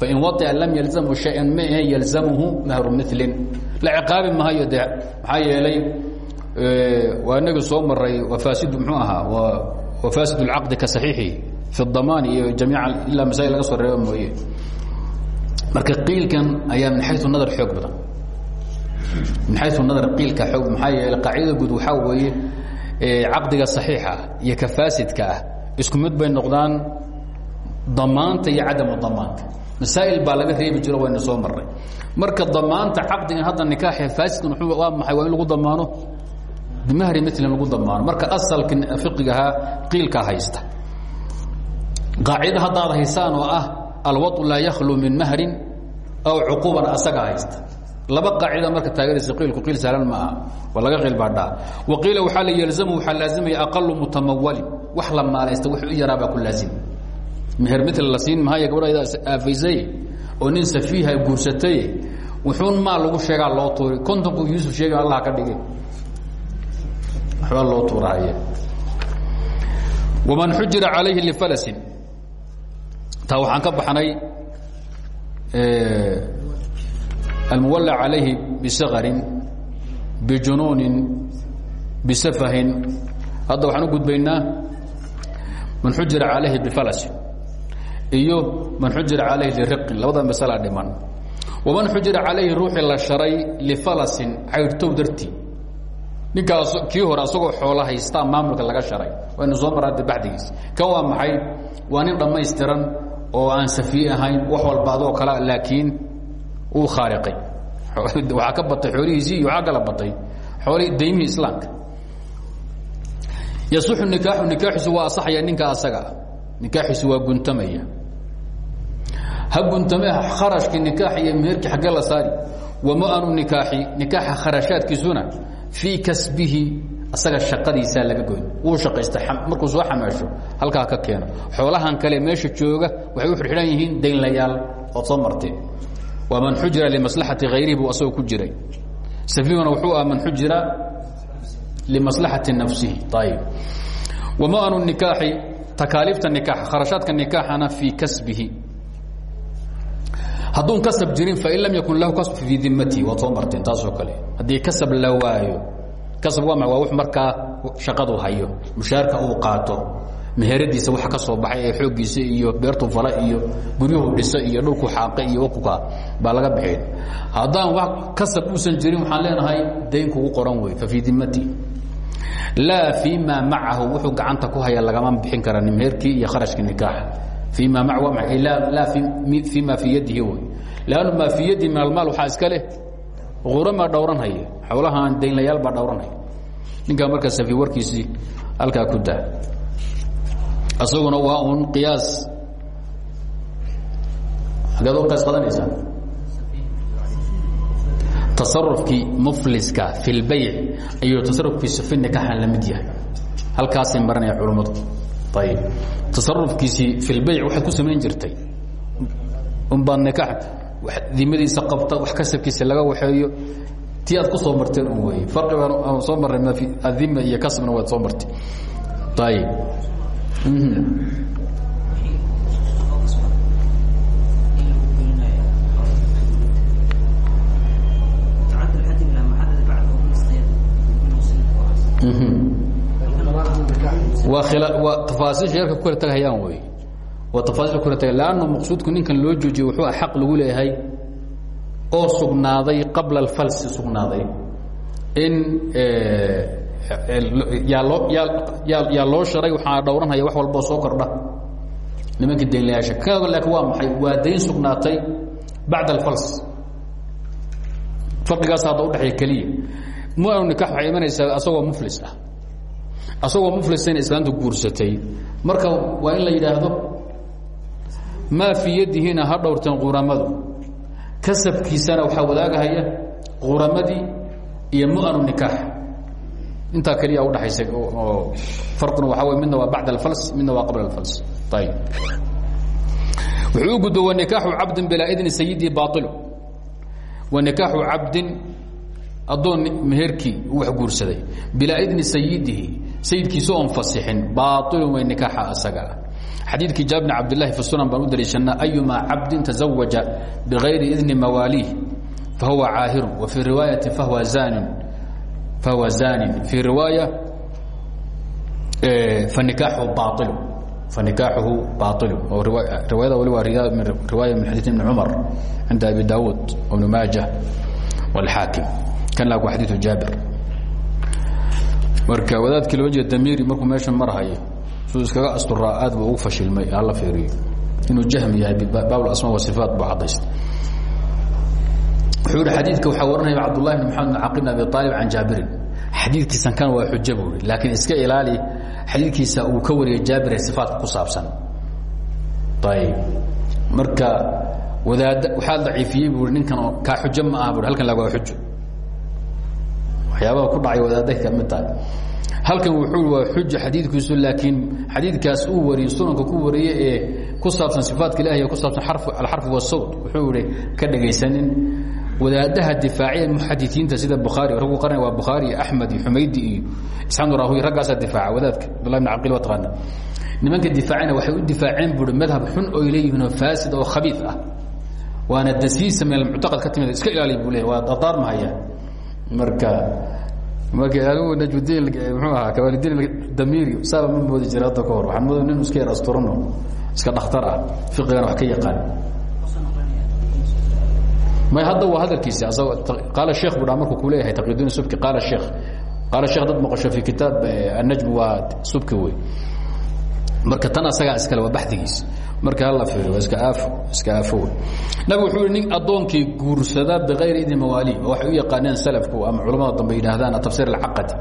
fain waطica lam yalzamhu شhayan mahe yalzamhu mahru milin la ciqaabi mahayo de maxaa yeelay waa inagi soo maray wafaasidu mxuu ahaa wafaasid اlcaqdi ka saxiixi fi اdamaan iyo jamiica ilaa masail laga soo reeba mooye marka qiilkan ayaa min xayu nadar xoog badan min xayu nadar qiilka xoog maxaa yeeley qaacidada guud waxaa weeye caqdiga صaxiixa iyo ka faasidka ah isku mid bay noqdaan damaanta iyo cadamu damaanka masaa'il baa laga reebi jiro wayna soo maray marka damaanta caqdigan hadda nikaaxee faasidkan waa maxay? Waa in lagu damaano? Bimahri milin lagu damaano. Marka asalka fiqigahaa qiilkaa haysta. Qaacida haddaad haysaan oo ah alwaطu laa yakhlu min mahrin aw cuquuban asaga haysta laba qaacida marka taageeraysa qiilku qiil sahlan ma aha waa laga qiil baadhaa wa qiila waxaa la yelzamu waxaa laazimaya aqalu mutamawalin wax la maalaysta wuxuu u yaraa baa ku laazim. Meher mitl la siin mahaya gabadha aafaysay oo nin safiiha guursatay wuxuun maal lagu sheegaa loo tuuri. Kontonku yuusuf sheega allah ka dhigay. Waxbaa loo tuurahaya waman xujira calayhi lifalasin taa waxaan ka baxnay almuwalla calayhi bisakarin bijunuunin bisafahin hadda waxaan u gudbaynaa man xujira calayhi bifalasin iyo man xujira calayhi liriqin labada masala dhiman waman xujira calayhi ruuxii la sharay lifalasin cayrtow dartii ninkaas kii hore asagoo xoola haystaa maamulka laga sharay waynu soo maraada baxdigiis kan waa maxay waa nin dhammaystiran oo aan safiye ahayn wax walba adoo kalea laakiin uu khaariqay. Waxaa ka batay xoolihiisii iyo waxaa kala batay xoolihii daymihii islaamka. Yasuxu nikaaxu nikaaxiisu waa asaxaya ninka asaga ah. Nikaaxiisu waa guntamaya. Ha guntame kharashkii nikaax iyo meherkii xaggee la saari. Wama-anu nikaaxi nikaaxa kharashaadkiisuna fii kasbihi asaga shaqadiisaa laga goyn. Wuu shaqaysta markuu soo xamaasho halkaa ka keeno. Xoolahan kale meesha jooga waxay u xidxidhan yihiin daynlayaal ood soo marteen waa man xujira limaslaxati hayrihi buu asagoo ku jiray. Safihuna wuxuu ah man xujira limaslaxati nafsihi. Ayib wama-anu nikaaxi takaaliifta nikaax kharashaadka nikaaxana fii kasbihi. Hadduun kasab jirin fain lam yakun lahu kasb fii dimatihi waad soo marteen taasoo kale. Haddii kasab la waayo kasab waa ma waa w markaa shaqadu hayo mushaarka uu qaato meheradiisa waxa ka soo baxay ee xooggiisa iyo beertu fala iyo guryuhu dhisa iyo dhulku xaaqe iyo wakuka baa laga bixin haddaan wax kasab uusan jirin waxaan leenahay dayn kugu qoran wey fa fii dimatihi laa fii ma macahu wuxuu gacanta ku haya lagama bixin kara meherkii iyo kharashkii nikaaxa. I ma laa fii ma fii yadihi wy lannu maa fii yadihi min almaal waxaa iska leh uramaa dhowranhaya xoolahaan daynlayaal baa dhowranhaya ninkaa markaa safi warkiisii halkaa ku daa isaguna waa un qiyaas. Xageed oo qiyaas qadanaysaa tasarufkii mufliska fi lbayc ayuu tasarufkiisa fi nikaxan la mid yahay. Halkaasay maranaya culummadu ayib tasarufkiisii fi lbayc waxaad ku samayn jirtay. Unbaad nikax. Dimadiisa qabta wax kasabkiisa laga waxeeyo. Ti aad ku soo marteen un wey farqi baan soo marray adima iyo kasbna waad soo martay. Ayib waa tafaasiisha yarka ku kala tagahayaan wey waa tafaasiisha ku kala taga lannu maqsuudku ninkan loo joojiye wuxuu xaq lagu leeyahay oo sugnaaday qabla alfalsi sugnaaday. In yaa loo yaa yaa loo sharay waxaa dhowranhaya wax walboo soo kordha. Nimankii daynlayaasha ka laakiin waa maxay? Waa dayn sugnaatay bacda alfals. Farqigaas hadda udhexeeya keliya. Muanu nikax waxay imanaysaa asagoo muflis ah. Asagoo muflisayna islaanta guursatay. Marka waa in la yidhaahdo maa fii yadihina ha dhowrteen quramadu kasabkiisana waxaa wadaagahaya quramadii iyo mu'anu nikaax intaa keliya udhaxaysa oo farquna waxaa wey midna waa bacd alfals midna waa qabla alfals. Ayib wuxuu u gudbo wanikaaxu cabdin bilaa idni sayidii baailu wanikaaxu cabdin addoon meherkii wax guursaday. Bilaa idni sayidihi sayidkiisa oon fasixin baailun way nikaaxa asaga ah. Xadiidkii jaabir bn fi sunan baan u daliishanaa ayumaa cabdin tazawaja bigayri idni mawaaliih fahuwa caahirun wa fii riwaayati fahuwa zanin fahuwa zanin fii riwaaya fanikaaxu baailu fanikaaxuhu baailu oo riwaayada wali waa riwaaya min xadiid ibni cumar cinda abi daawuud ibni maaja wاlxaakim kan laa waa xadiiu jaabir marka wadaadkii loo jeeda damiri markuu meesha marhayo suu iskaga asturaa aad buu ugu fashilmay hala fiiriyo inuu jahmi yahay baab asma wasifaat buu cadaystay wuxuu yihi xadiidka waxaa waranaya cabdullahi bn maxamed bn caqil bn abi aalib can jaabirin xadiidkiisan kan waa xujo buu i laakiin iska ilaali xadiidkiisa uu ka wariyay jaabir ee sifaatka ku saabsan. Ayb marka wadaad waxaa daciifiyey buu ninkan kaa xujo ma aha bu halkan laga waa xujo. Waxyaabaha ku dhacay wadaaday ka mid tahay. Halkan wuxuu waa xuja xadiidkiisu laakiin xadiidkaas uu wariyey sunanka ku wariye ee ku saabsan sifaatka ilahi ee ku saabsan alxarf wasawt wuxuu ihi ka dhegaysanin wadaadaha difaaciya muxadisiinta sida bukhaari raggu qarnay waa bukhaari iyo axmed iyo xumaydi iyo isxaaq rahuy raggaasaa difaaca wadaadka abdullah bn caqil waa taqaana nimanka difaacina waxay u difaaceen buuri madhab xun oy leeyihiin oo faasid oo khabiid ah. Waana dasiisa min almuctaqad ka timid iska ilaaliya buu leeyahy waa dardaarmahaya marka marka anigu najmudiin mxuu ahaa kamaaldiin damiri saaba ma moodi jira hadda ka hor waxaan mooda nin iska yar asturano iska dhakhtar ah fiqigana wax ka yaqaan may hadda waa hadalkiisa asagoo qaala sheekh buu dhaa markuu ku leeyahay taqiyudiin subki qaala sheekh. Qaala sheekh dad maqasho fi kitaab annajm waa subki wey. Marka tan asagaa iskale waa baxdigiisa marka hala fiiriyo waa iska aafo iska aafo wey. Nabigu wuxuu yihi nin addoonkii guursada bikayri idni mawaaliih oo waxay u yaqaaneen salafku ama culamada dambe yidhaahdaan atafsir alcaqadi.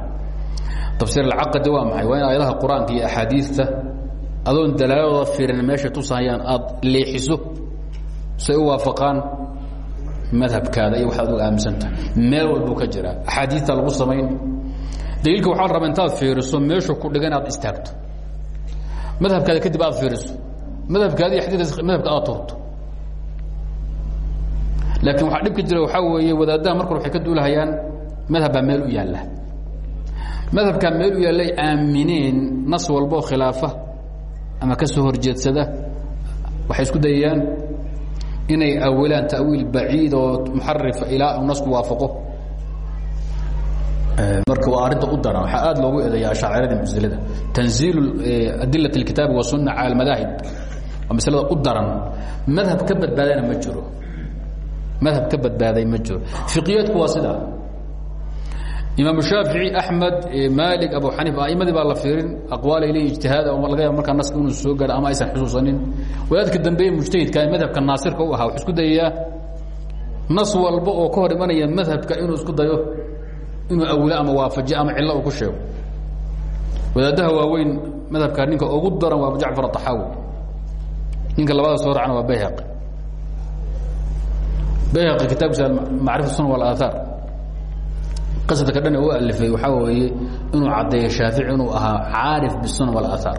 Tafsir alcaqadi waa maxay? Waa in aayadaha qur'aanka iyo axaadiista adoon dalaaladooda fiirin meesha tusahayaan aad leexiso say u waafaqaan madhabkaada iyo waxaad u aaminsan tahay meel walbuu ka jiraa axaadiista lagu samayn daliilka waxaa la rabaa intaad fiiriso meeshu ku dhigan aad istaagto. Madhabkaada kadib aad fiiriso. Madhabkaada iyo xadiidkaas madhabka aad turto laakiin waxaa dhibka jira waxaa weeye wadaadaha markor waxay ka duulahayaan madhabbaa meel u yaalla. Madhabkaa meel u yaallay aamineen nas walboo khilaafa ama ka soo horjeedsada waxay isku dayayaan inay awilaan ta'wiil baciid oo muxarifa ilaa nasku waafaqo. Marka waa arrinta u daran waxaa aad loogu eedeeya ashaaciradii mucsilada tanziilu adilat اlkitaabi wasunna cala almadaahib waa maslada u daran. Madhab ka badbaadana ma jiro. Madhab ka badbaaday ma jiro. Fiqiyaadku waa sidaa imaam shaafici axmed maalik abu xaniifa aimadii baa la fiirin aqwaal ile ijtihaad laga yaaba markaa naska inuu soo gaaro ama aysan xusuusanin. Wadaadka dambeeye mujtahidka madhabka naasirka u ahaa wuxuu isku dayayaa nas walba oo ka hor imanaya madhabka inuu isku dayo inuu awilo ama waafajiyo ama cillo uu ku sheego. Wadaadaha waaweyn madhabka ninka ugu daran waa abu jacfar aطaxaawi ninka labada soo raacna waa bayhaqi. Bayhaqi kitaabkiisa macrifa sunan walaaaar qasadka dhan u alifay waxaa weeye inuu caddeeyo shaafici inuu ahaa caarif bisunan walaaaar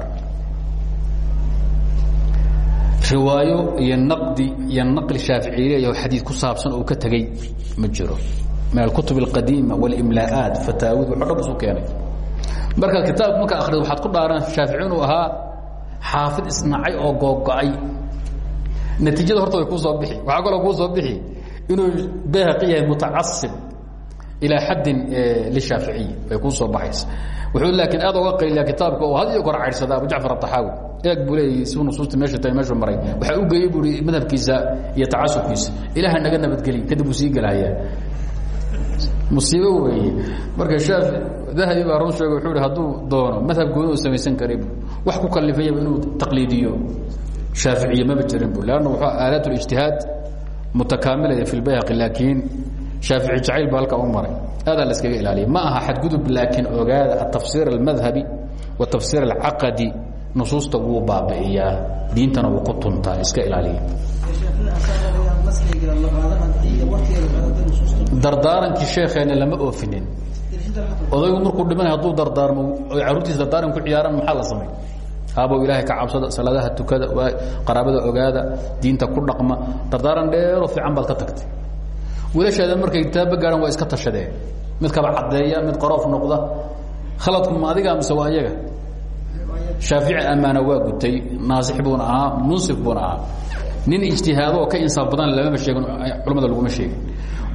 riwaayo iyo naqdi iyo naqli shaaficiileyo xadiid ku saabsan oo ka tegey ma jiro. Min alkutub اlqadiima wاlimlaa'aat fataawid wuxuu dhab isu keenay. Marka kitaabka markaa akhrido waxaad ku dhaaran shaafici inuu ahaa xaafid isnacay oo googo-ay natiijada horta way kuu soo bixi. Waxaa kaloo kuu soo bixi inuu bayhaqi yahay ilaa xaddin lishaaficiyi bay kuu soo baxaysa. Wuxuu laakiin aad oga qayliya kitaabka oo had iyo kor caydhsada abu jacfar ataxaawi eeg buu leeyay si nusuusta meesha tahay meeshuu maray. Waxaa u geeyey buui madhabkiisa iyo tacasubkiisa. Ilaaha naga nabadgeli kadib uu sii gelahayaa musiibo weeye. Marka shaafi dahabi baa run sheega wuxuu hi hadduu doono madhab gooni u samaysan karay wax ku kalifayaba inuu taqliidiyo. Shaaficiye maba jirin bu lanna wuxuu aalaat اlijtihaad mutakaamilaya fi lbayhaqi laakiin shaafici jacayl baa halka u maray. Aadaa la iskaga ilaaliya ma aha xadgudub laakiin ogaada atafsiir almadhabi wa tafsiir alcaqadi. Nusuusta wuu baabi'iyaa. Diintana wuu ku tuntaa. Iska ilaaliya dardaarankii sheekeena lama oofinin. Odaygu markuu dhimanay hadduu dardaarmo oy carruurtiisa dardaaran ku ciyaaraan maxaa la samay aabow ilaahay ka cabsada salaadaha tukada qaraabada ogaada diinta ku dhaqma. Dardaaran dheeroo fiican baad ka tagtay wiilashaada markay taaba gaadhaan waa iska tashadeen. Mid kaba caddeeya mid qaroof noqda. Khaladku ma adigaa mise waa iyaga? Shaafici ammaana waa gutay naasix buuna ahaa munsif buuna ahaa. Nin ijtihaado oo ka insaaf badan lamama sheegin culamada laguma sheegin.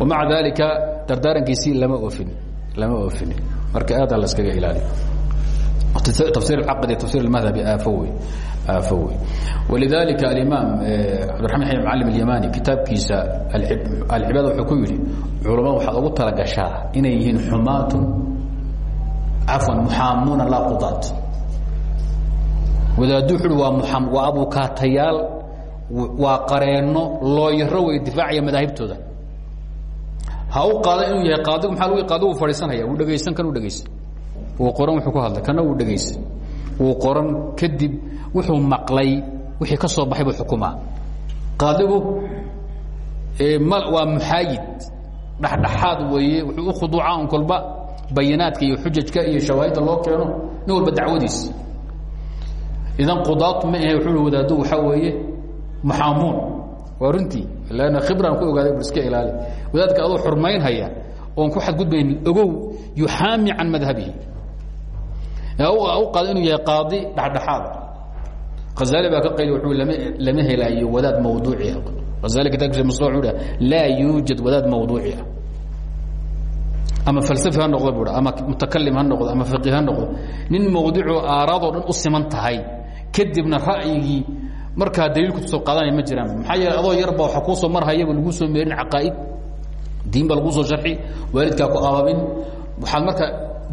Wamaca daalika dardaarankiisii lama oofin lama oofinin marka aada la iskaga ilaaliyo tafsir اcaqdi tafsir اmadhabi aafo walidalika alimaam cabdiraxman xayan macallim اlyamani kitaabkiisa alcibaada wuxuu ku yidhi culamada waxaad ugu talagashaa inay yihiin xumaatun cafwan muxaamuuna laa qudaat wadaaddu wuxu uhi waa muam waa abukaatayaal waa qareenno looyaro wey difaacaya madaahibtooda ha u qaada inuu yahay qaadigu maa lg qaadigu fadhiisanaya wuu dhegaysan kan u dhegaysan wuu qoran wuxuu ku hadlay kana wuu dhegaysan wuu qoran kadib wuxuu maqlay wixii ka soo baxay buu xukumaa qaadigu waa muxaayid dhexdhexaad weeye wuxuu u khuduucaa un kolba bayinaadka iyo xujajka iyo shawaahidda loo keeno nin walba dacwadiis. Idan qudaatu ma ahe wuxuu wadaado waxaa weeye muxaamuun. Waa runtii lanna khibraan ku ogaaday bur iska ilaali wadaadka adoo xurmaynhaya oon ku xadgudbaynin ogow yuxaami can madhabihi u qaado inuu yahay qaadi dhexdhexaad hazali baa ka qayli wuxuu lama helaayo wadaad mawduuci ah. Hazali kitabkiisa masla wuxuu dhaha laa yuujad wadaad mawduuci ah. Ama falsafi ha noqdo buu ama mutakalim ha noqdo ama faqih ha noqdo. Nin mawduucu aaraadoo dhan u siman tahay kadibna ra'yigii markaa daliilku soo qaadanaya ma jiraan. Maxaa yeele adoo yarba waxa kuu soo marhayaba lagu soo meerin caqaa'id. Diin ba lagu soo sharxi waalidkaa ku ababin waxaad marka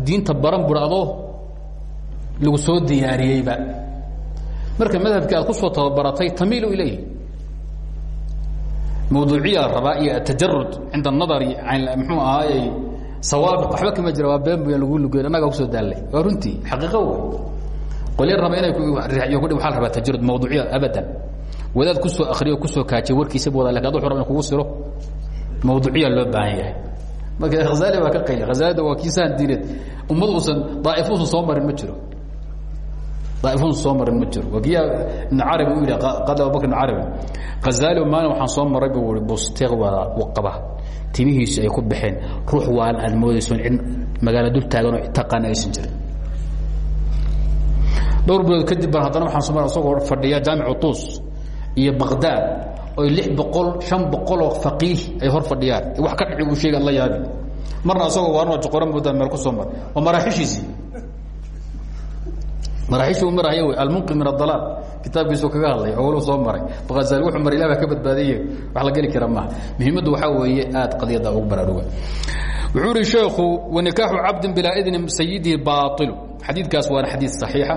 diinta baran bur adoo lagu soo diyaariyeyba marka madhabkii aad ku soo tababaratay tamiilu ilayhi mawduuciya la rabaa iyo atajarud cinda anadari mxuu ahaayey sawaabiq waxba kama jira waa been bu lagu lugeyn annagaa ku soo daallay waa runtii xaqiiqo wey qolya raba inay waa la rabaa tajarud mawduuciya abadan. Wadaad ku soo akriyo ku soo kaajiy warkiisaba wada laakiin adu raba in kugu siro mawduuciya loo baahan yahay. Marka khazali baa ka qayli khazalida waa kiisaan diineed ummad uusan daa'if uusan soo marin ma jiro daa'if uusan soo marin ma jiro. Waa kiya ibn carabi u yidhi qadi abubakr ibn carabi khazali maalin waxaan soo maray buu i busteeq wada qaba. Timihiisu ay ku baxeen. Ruux waan aad moodaysoon cid magaalo dul taaganoo taqaana aysan jirin. Dhowr bilood kadib baan haddana waxaan soo maray isagoo fadhiya jaamicu tuus iyo baqdaad oy lix boqol shan boqol oo faqiih ay hor fadhiyaan. Wax ka dhici uu sheega la yaabi. Marna isagoo waarnoo joqoran moodaa meel ku soo mar waa maraaxishiisii maraaxishuu maraya wey almunqid min adalaal kitaabkiisuu kaga hadlay owlu soo maray. Baqazali wuxuu maray ilah baa ka badbaadiye wax la geli kara maaha muhiimaddu waxaa weeye aad qadiyadda ugu baraaruga wuxuu ihi sheekhu wanikaaxu cabdin bilaa idni sayidihi baailu xadiidkaas waana xadiid saxiixa.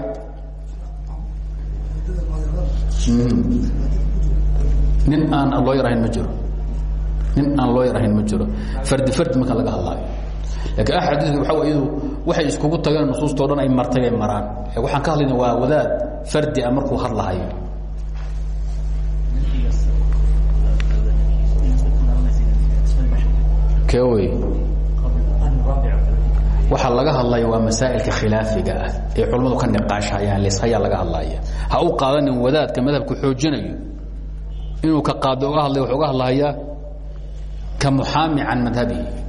Nin aan loo yar ahayn ma jiro. Nin aan loo yar ahayn ma jiro. Fardi fardi marka laga hadlaayo lakiin axaadiiska waxa w iyadu waxay iskugu tageen nusuustao dhan ay martay bay maraan. Waxaan ka hadlayna waa wadaad fardi a markuu hadlahayo. Kee wey? Waxaa laga hadlaya waa masaa'ilka khilaafiga ah ee culammadu ka niqaashayaan lishayaa laga hadlaya ha u qaadanin wadaadka madhabku xoojinayo. Inuu ka qaado uga hadlay wuxuu uga hadlahayaa ka muxaami can madhabihi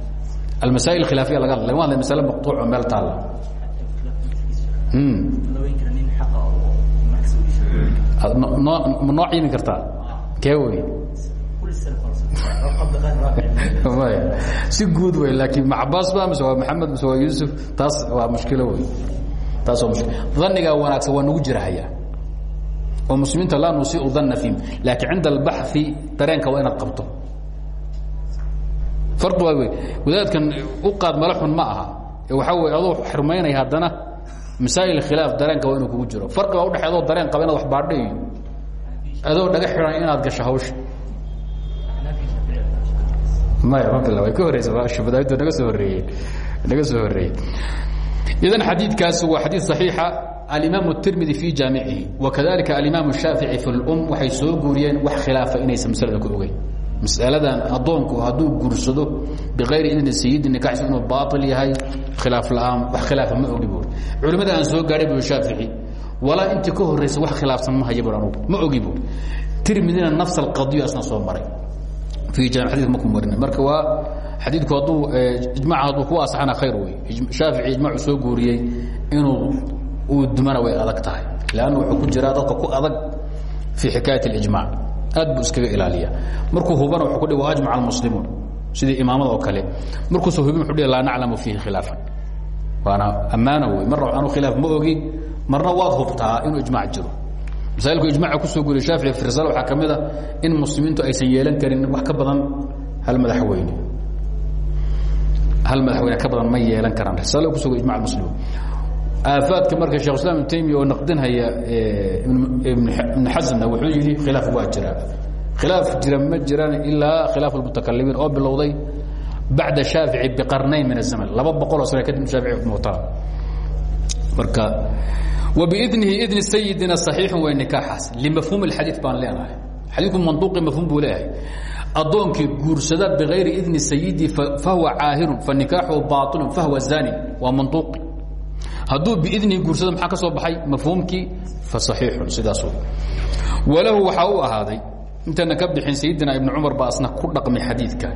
almasaa'il khilaafiya laga hadlay. Lama hadlay masale maqtuuco meel taalla. Ma noo ciimin kartaa? Kee wey? Si guud wey laakiin ma cabaas ba mise waa maxamed mise waa yuusuf taas waa mushkilo wey. Taas waa mushkil dhannigaa wanaagsan waa nagu jirahaya oo muslimiinta laa nusiiu dhanna fiihim laakiin cinda albaxi dareenka waa inaad qabto a wadaadkan u qaad mala xun ma aha. Waxa w adoo xirmaynaya haddana masaail khilaaf dareenka waa inuu kugu jiro. Farqi baa udhexe adoo dareen qaba inaad wax baadho iyo adoo dhaga xidan inaad gasho hawsha. Maya ma bila way ka horeysa madaaidu naga soo horeeye naga soo horeeyey idan xadiidkaas waa xadiid صaxiixa alimaam tirmidi fi jaamicihi wakadalika alimaam shaafici fi lum waxay soo guuriyeen wax khilaafa inaysan maslada ku ogeyn masaladan addoonku hadduu guursado bikayri idni sayidi nikaxsi inuu baail yahay khilaaf la'aan wax khilaafa ma ogi buur culimmada aan soo gaadhay bu shaafici walaa intii ka horraysa wax khilaafsan ma haya bur anugu. Ma ogi buur tirmidina nafs alqadiyo asna soo maray. I adika maku marin marka waa xadiidku hadduu ijmaca hadduu ku asaxana khayr wey shaafici ijmacu soo guuriyey inuu uu dumana way adag tahay. Leanna wuxuu ku jiraa dadka ku adag fii xikaayat اlijmac aad buu iskaga ilaaliya. Markuu hubana wuxuu ku ajmac almuslimuun. Sidii imaamada oo kale. Markuusa hubin wuxu dhi laa naclamu fiihi khilaafan. Waana ammaano wey marna anu khilaaf ma ogi marna waad hubtaa inuu ijmac jiro. Masaailku ijmaca ku soo guriya shaafici fi risala waxaa ka mid a in muslimiintu aysan yeelan karin wax ka badan hal madaxweyne. Hal madaxweyne ka badan ma yeelan karaan. Risala kuso guriy ijmac almuslimuun aafaadka marka shekh islam ibn taymiya oo naqdinhaya ibn xasanna wuxuu yidhi khilaaf waa jiraa khilaaf jira ma jiraan ilaa khilaaf almutakalimiin oo bilowday bacda shaafici biqarnayn min azaman laba boqoloo sane kadib shaafici muctara marka wbidnihi idni sayidina صaxiixu way nikaaxaas limafhuum اxadii baan leenahay. Xadiiku manduuqi mafhuum buu leeyahay. Addoonkii guursada bigayri idni sayidi fahuwa caahirun fanikaaxuhu baailun fahwa zani waa manduuqi hadduu biidnihi guursada maxaa ka baxay? Mafhuumkii faصaxiixun sidaas wey walahu waxaa u ahaaday intana ka bixin sayidina ibn cumar baa ku dhaqmay xadiidka.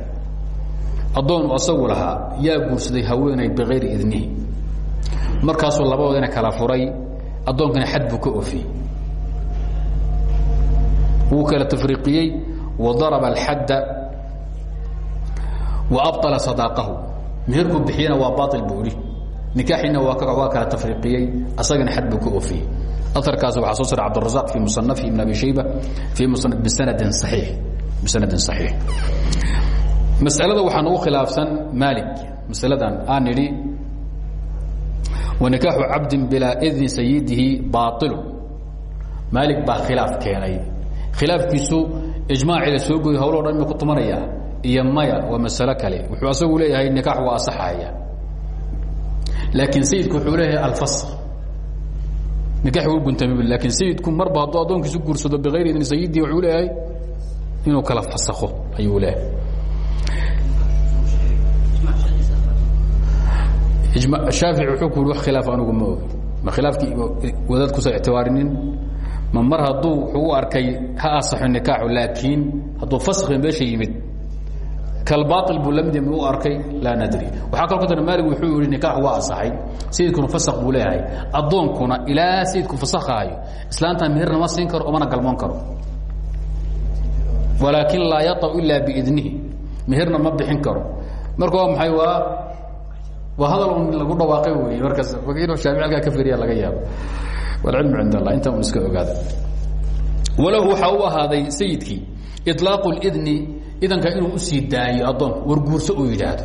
Addoon asagu lahaa guursaday haweenay bigayri idnihi. Markaasuu labadoodina kala furay addoonkana xad buu ka ofiyey. Wuu kala tafriiqiyey wadaraba alxadda wa abطala sadaaqahu meherkuu bixiyana waa baail buu nikaaxiina waa kala tafriiqiyey asagana xad buu ka oofiyey. Aarkaas waxaa soo sare cabdrazaq fi musanafi ibn abi shayba fi musana bisanadin saxiix bisanadin saxiix. Masalada waxaan ugu khilaafsan maalik. Masaladan aan idhi wanikaaxu cabdin bilaa idni sayidihi baailu maalik baa khilaaf keenay. Khilaafkiisu ijmaacii la soo gooyey hawlo dhan ma ku tumanaya iyo maya waa masalo kale. Wuxuu asagu leeyahay nikaax waa asaxaya laakiin sayidku wuxuu leeyahay alfasq nikaax wuu guntami laakiin sayidku marba hadduu addoonkiisu guursado bikayri idni sayidihi wuxuu leeyahay inuu kala fasakho ayuu leeyahay. Shaafici wuxuu ku yidhi wax khilaaf anugu ma ogi ma khilaafkii wadaadkuusan ictibaarinin? Ma mar hadduu wuxuu u arkay ha asaxo nikaaxu laakiin hadduu faskhi meesha yimid kalbaail buu la mid u arkay? Laa nadri. Waxaa kaloo ka tana maalig wuxuu yihi nikaax waa asaxay sayidkuna fasak buu leeyahay. Addoonkuna ilaa sayidku fasakhaayo. Islaantan mihirna ma siin karo umana galmoon karo. Walaakin laa yaacu ilaa biidnihi. Mihirna ma bixin karo. Marka waa maxay? Waa waa hadal un lagu dhawaaqay wey markaas inuu shaamicalkaa ka firiya laga yaabo. Walcilmu cind allah intaa un iska ogaada walow waxaa u ahaaday sayidkii ilaaqu اidni idanka inuu u sii daayo addoonku war guurso uu yidhaahdo.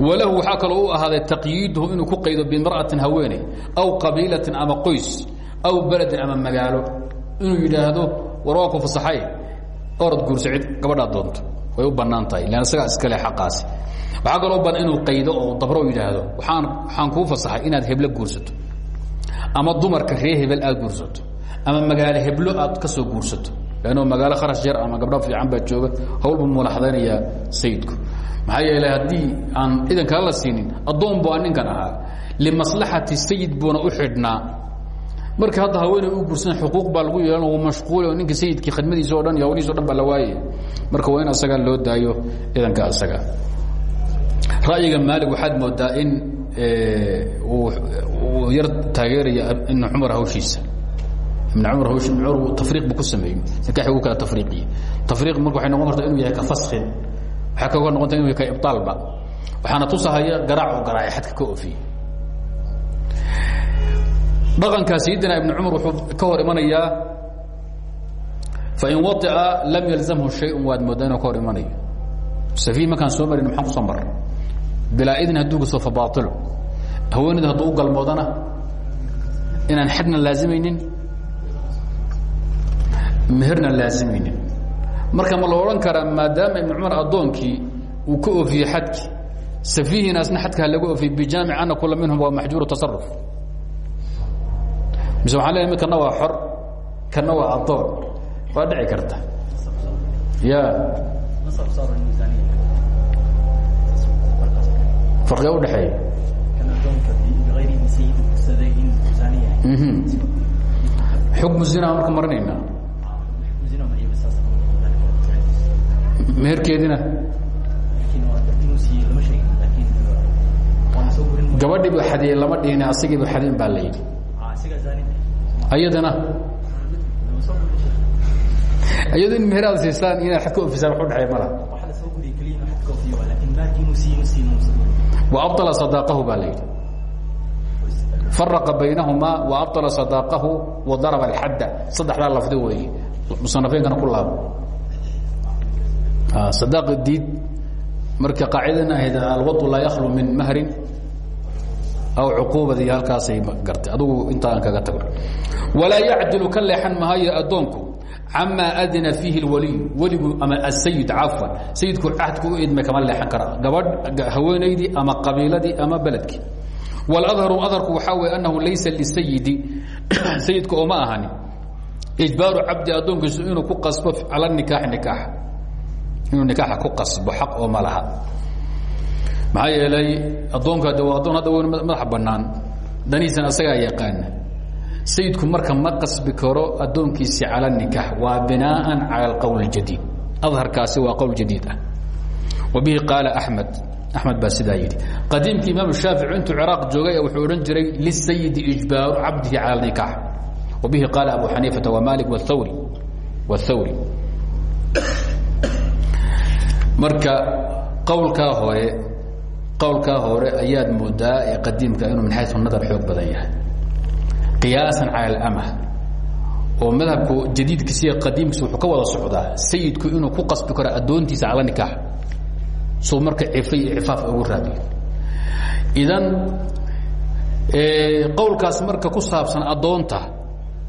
Walahu waxaa u ahaaday taqyiiduhu inuu ku qaydo bimra'atin haweeney aw qabiilatin ama qoys aw beledin ama magaalo. Inuu yidhaahdo war fasaxay orad guurso cid doonto. Way u bannaan tahay lan isagaa iskale xaqaasi. Waxaa kaloo badan inuu qaydo oo dabro yidhaahdo waaan waxaan kuu fasaxay inaad heblo guursato ama dumarka ree hebel aad guursato ama magaalo heblo aad ka soo guursato lanno magaalo kharash yar ama gabdho fiican baa jooga hawlbuu mulaxdaynayaa sayidku maxaa yeelay haddii aan idan kala la siinin addoon bu a ninkan ahaa limaslaxati sayid buuna u xidhnaa marka hadda haweeney u gursan xuquuq baa lagu yeelan u mashquul oo ninka sayidkii khidmadiisa o dhan iyo hawlihiis o dhan baa la waayay marka waa in asaga loo daayo idanka asaga ra'yiga maalig waxaad moodaa in uu yar taageeraya ibn cumar hawshiisa ibn cumar hawsh cumar tafriiq bu ku sameeyo nikaaxigu kala tafriiqiye tafriiq marka waxay noqon kartaa inuu yahay ka faskin waxay kaga noqontaa inuu yahay ka ibtaalba. Waxaana tusahaya garaac oo garaace xadka ka ofiye dhaqankaa sayidina ibn cumar wuxuu ka hor imanayaa fain waطica lam yalzamhu shayun waad moodaa inuu ka hor imanayo safiih markaan soo marin maxaan ku soo mar bilaa idin hadduu gaso fa bailo haweeneyda hadduu u galmoodana inaan xadna laazimaynin meherna laazimaynin marka ma la odhan karaa maadaama ibn cumar addoonkii uu ka oofiyey xadki safiihiina asna xadkaa laga oofiyey bijaamic ana kula minhum waa maxjuuru tasaruf mise waxaan leeyahay kana waa xor kana waa addoon. Waa dhici karta. Ya. Farqiga udhexeeya xukmu zina marka marinaynaa meherkeedina gabadhii bu xadiyey lama dhihin asagiiba xadin baa la yidhi ayadana ayado in meher siisaan inaad ad ka ofisaan wa udhexeeya mala وأبطل صداقه baa l yidhi فرقa bayنaهmaa وأبطل صداقahu وضرب الحad saddexdaa lafdi wey musanafeynkana ku laabo sadaq diid. Marka qaacidadan ahayd alwau laa yaklu min mahrin. Aw cuquubad iyo halkaasay gartay. Adugu intaa aan kaga tago. Walaa yacdilu ka leexan mahayo addoonku camaa adina fiihi lwaliyu weligu ama asayid cafan sayidku cahdku u idmay kama leexan kara. Gabadh haweenaydii ama qabiiladii ama beledkii. Wladharu adharku waxaa wey anahu laysa lisayidi sayidka ooma ahani. Ijbaaru cabdi addoonkiisu inuu ku qasbo cala nikaaxi nikaaxa inuu nikaaxa ku qasbo xaq oo ma laha maxaa yeelay addoonka de waa addoon hadda wen madax bannaan danihiisana asagaa yaqaana sayidku marka ma qasbi karo addoonkiisi cala nikaax waa binaaan cala alqowl اjadiid adharkaasi waa qowl jadiid ah wa bihi qaala axmed axmed baa sidaa yidhi qadiimkii imaam shaafici intuu ciraaq joogay wuxuu odhan jiray lisayidi ijbaaru cabdihi cala nikaax wa bihi qaala abu xaniifata wamalik wاthawri wاthawri marka qowlkaa hore qowlkaa hore ayaad moodaa ee qadiimka inuu min xayu nadar xoog badan yahay. Qiyaasan cala اlamh oo madhabku jadiidkiisa iyo qadiimkiisa wuxuu ka wada socdaa sayidku inuu ku qasbi karo addoontiisa cala nikaax. Suu marka cifa iyo ugu raadiyo idan qowlkaas marka ku saabsan addoonta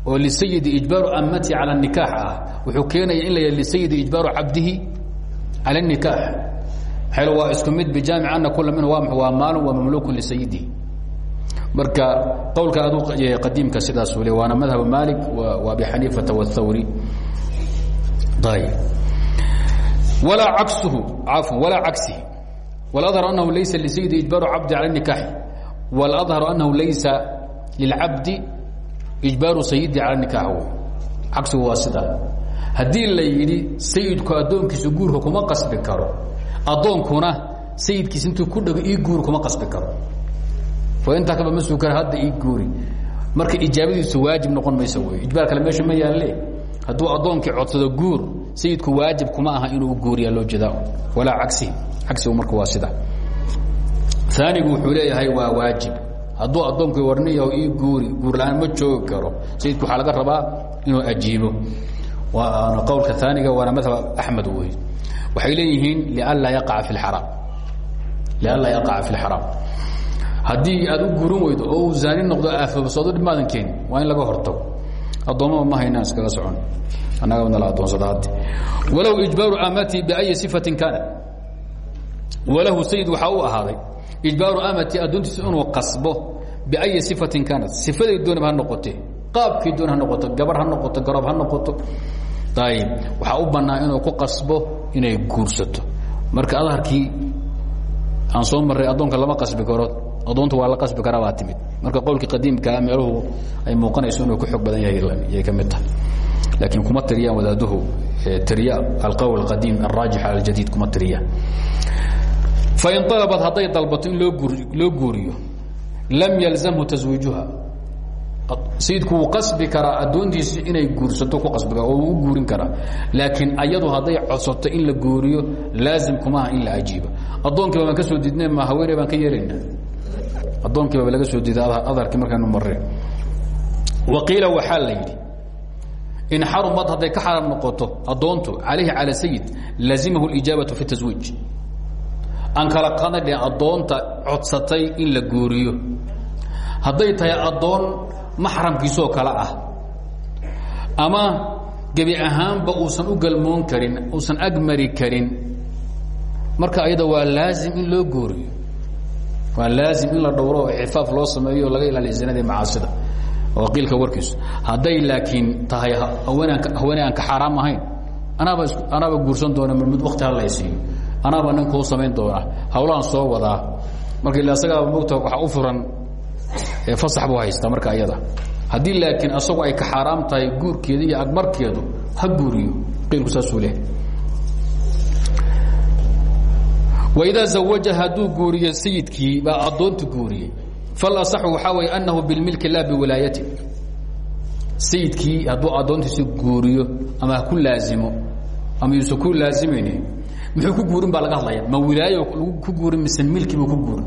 oo lisayidi ijbaaru amati cala nikaax ah wuxuu keenaya in la yah lisayidi ijbaaru cabdihi cala nikaax maxaa waa isku mid bijaamic ana kula min waa waa maalun waa mamluukun lisayidihi marka qowlka adu qadiimka sidaasuu le waana madhab malik wa abi xaniifata wاthawri ayb walaa cagsuhu cafwan walaa cagsihi wاladharu anahu laysa lisayidi ijbaaru cabdi cala الnikaaxi wاladharu anahu laysa lilcabdi ijbaaru sayidi cala nikaax cagsigu waa sidaa haddii la yidhi sayidku addoonkiisu guurka kuma qasbi karo addoonkuna sayidkiis intuu ku dhego ii guuri kuma qasbi karo. Intaa kaba ma hadda ii guuri. Marka ijaabadiisu waajib noqon mayso wey ijbaar kale meesha ma yaalle? Hadduu addoonkii codsado guur sayidku waajib kuma aha inuu guuriyaa loo jeeda walaa cagsihi cagsigu marka waa sida. Aanigu wuxuu leeyahay waa waajib. Hadduu addoonku warniyaho ii guuri guur la'aan ma joogi karo sayidku waxaa laga rabaa inuu ajiibo waana qowlka aaniga waana madhab axmed wey waxay leeyihiin lianlaa yaqaca fi اlxaraam lianlaa yaqaca fi اlxaraam haddii aad u guurin weydo oo uu zaani noqdo aafabsoodo dhimaadan keeni waa in laga hortago. Addoommaba ma haynaan iskaga socon. Annaga nala addoonsada haddi. Walow ijbaaru amati biayi sifatin kaanat walahu sayid waxaa u ahaaday ijbaaru amati addoontiisa inuu qasbo biayi sifatin kaanat sifaday doonaba ha noqote qaabkii doon ha noqoto gabar ha noqoto garob ha noqoto. Ayib waxaa u bannaan inuu ku qasbo inay guursato. Marka adharkii aan soo marray addoonka lama qasbi karo addoonta waa la qasbi karaa baa timid. Marka qowlkii qadiimkaa meeluhu ay muuqanayso inuu ku xoog badan yahay yay ka mid tahay. Laakiin kuma tiriyaan wadaaduhu tiriya alqowl qadiim araajix al jadiid kuma tiriyaan fain alabad hadday dalbato in loo guuriyo lam yalzamhu taswiijuha sayidku qasbi karaa addoontiisi inay guursato ku qasbi oo wuu guurin karaa. Laakiin ayadu hadday codsato in la guuriyo laazim kumaha in la ajiibo. Addoonkiiba baan ka diidnay ma haweeney baan ka yeelayna. Addoonkiibaba laga soo diiday adarkii markaynu marreen waqiila waxaa la yidhi in xarumad hadday ka xaraam noqoto addoontu calayhi cala sayid lazimahu اlijaabatu fi taswiij aan kala qadadhe addoonta codsatay in la guuriyo. Hadday tahay addoon maxramkiisoo kale ah. Ama gebi ahaanba uusan u galmoon karin uusan agmari karin. Marka ayada waa laazim in loo guuriyo waa laazim in la dhowro oo xifaaf loo sameeyo o laga ilaaliya zinadii macaasida oo qiilka warkiisu. Hadday laakiin tahay haweenaan haweeney aan ka xaaraam ahayn. Anaaba anaaba guursan doona mid wakti halaysiiyo anaaba nin kuu samayn doona. Hawlahan soo wadaa. Marka ila asagaaba mogta waxaa u furan fasax buu haystaa marka ayada. Haddii laakiin asagu ay ka xaaraam guurkeeda iyo agmarkeedu ha guuriyo qiilku saasuu leh waidaa zawaja hadduu guuriyo sayidkii baa addoonta guuriyey. Falasaxu waxaa weeye annahu bilmilki laa biwilaayati sayidkii hadduu addoontiisa guuriyo ama ku laazimo ama yuusan ku laazimayni muxuu ku guurin baa laga hadlaya ma wilaayo ku guurin mise milki ku guurin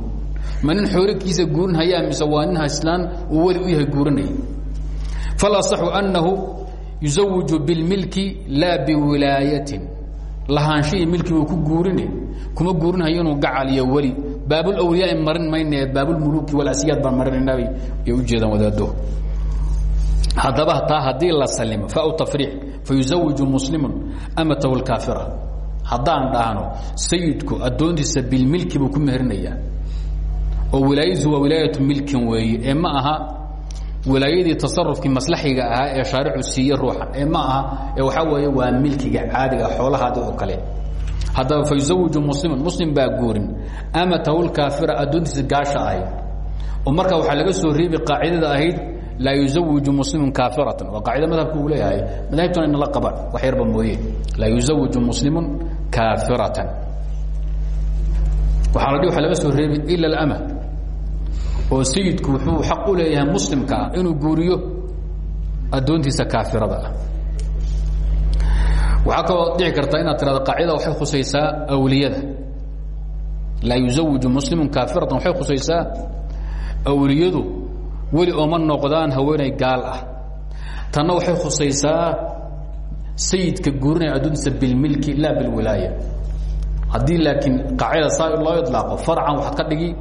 ma nin xoorikiisa guurin hayaa mise waa nin haslaan uu weli u yahay guurinaya? Falasaxu annahu yuzawiju bilmilki laa biwilaayatin. Lahaanshihii milki buu ku guurine kuma guurinhayo inuu gacal iyo weli. Baabulawliyaa marin mayne baabulmuluki walasyaad baan marinanabay ay ujeedaan wadaado haddaba taa haddii la salimo fau tafriic fayuzawiju muslimun amatahu lkaafira haddaan dhahno sayidku addoontiisa bilmilki buu ku meherinayaa oo wilaayadiisu waa wilaayatu milkin weeye ee ma aha wilaayadii tasarufkii maslaxiga ahaa ee shaaricu siiye ruuxan ee ma aha ee waxaa weeye waa milkiga caadiga xoolahaadi oo kale. Haddaba fayuzawiju musliman muslim baa guurin amatahu lkaafira addoontiisa gaasha ahayd oo markaa waxaa laga soo reebi qaacidada ahayd laa yuzawiju muslimun kaafiratan. Waa qaacida madhabka uu leeyahay madaahibtuna inala qabaan wax yarba mooye. Laa yuzawiju muslimun kaafiratan. Waxaa la dhi waa laga soo reebi ila alama oo sayidku wuxuu xaq u leeyahay muslimka ah inuu guuriyo addoontiisa kaafirada ah. Waxaa kaloo dhici karta inaad tirado qaacida waxay khusaysaa awliyada. Laa yuzawiju muslimun kaafiratan waxay khusaysaa awliyadu. Weli ooma noqdaan haweenay gaal ah. Tanna waxay khusaysaa sayidka guurinaya addoontiisa bilmilki laa bilwilaaya haddii laakiin qaacida saa loo ilaaqo farcan waxaad ka dhigi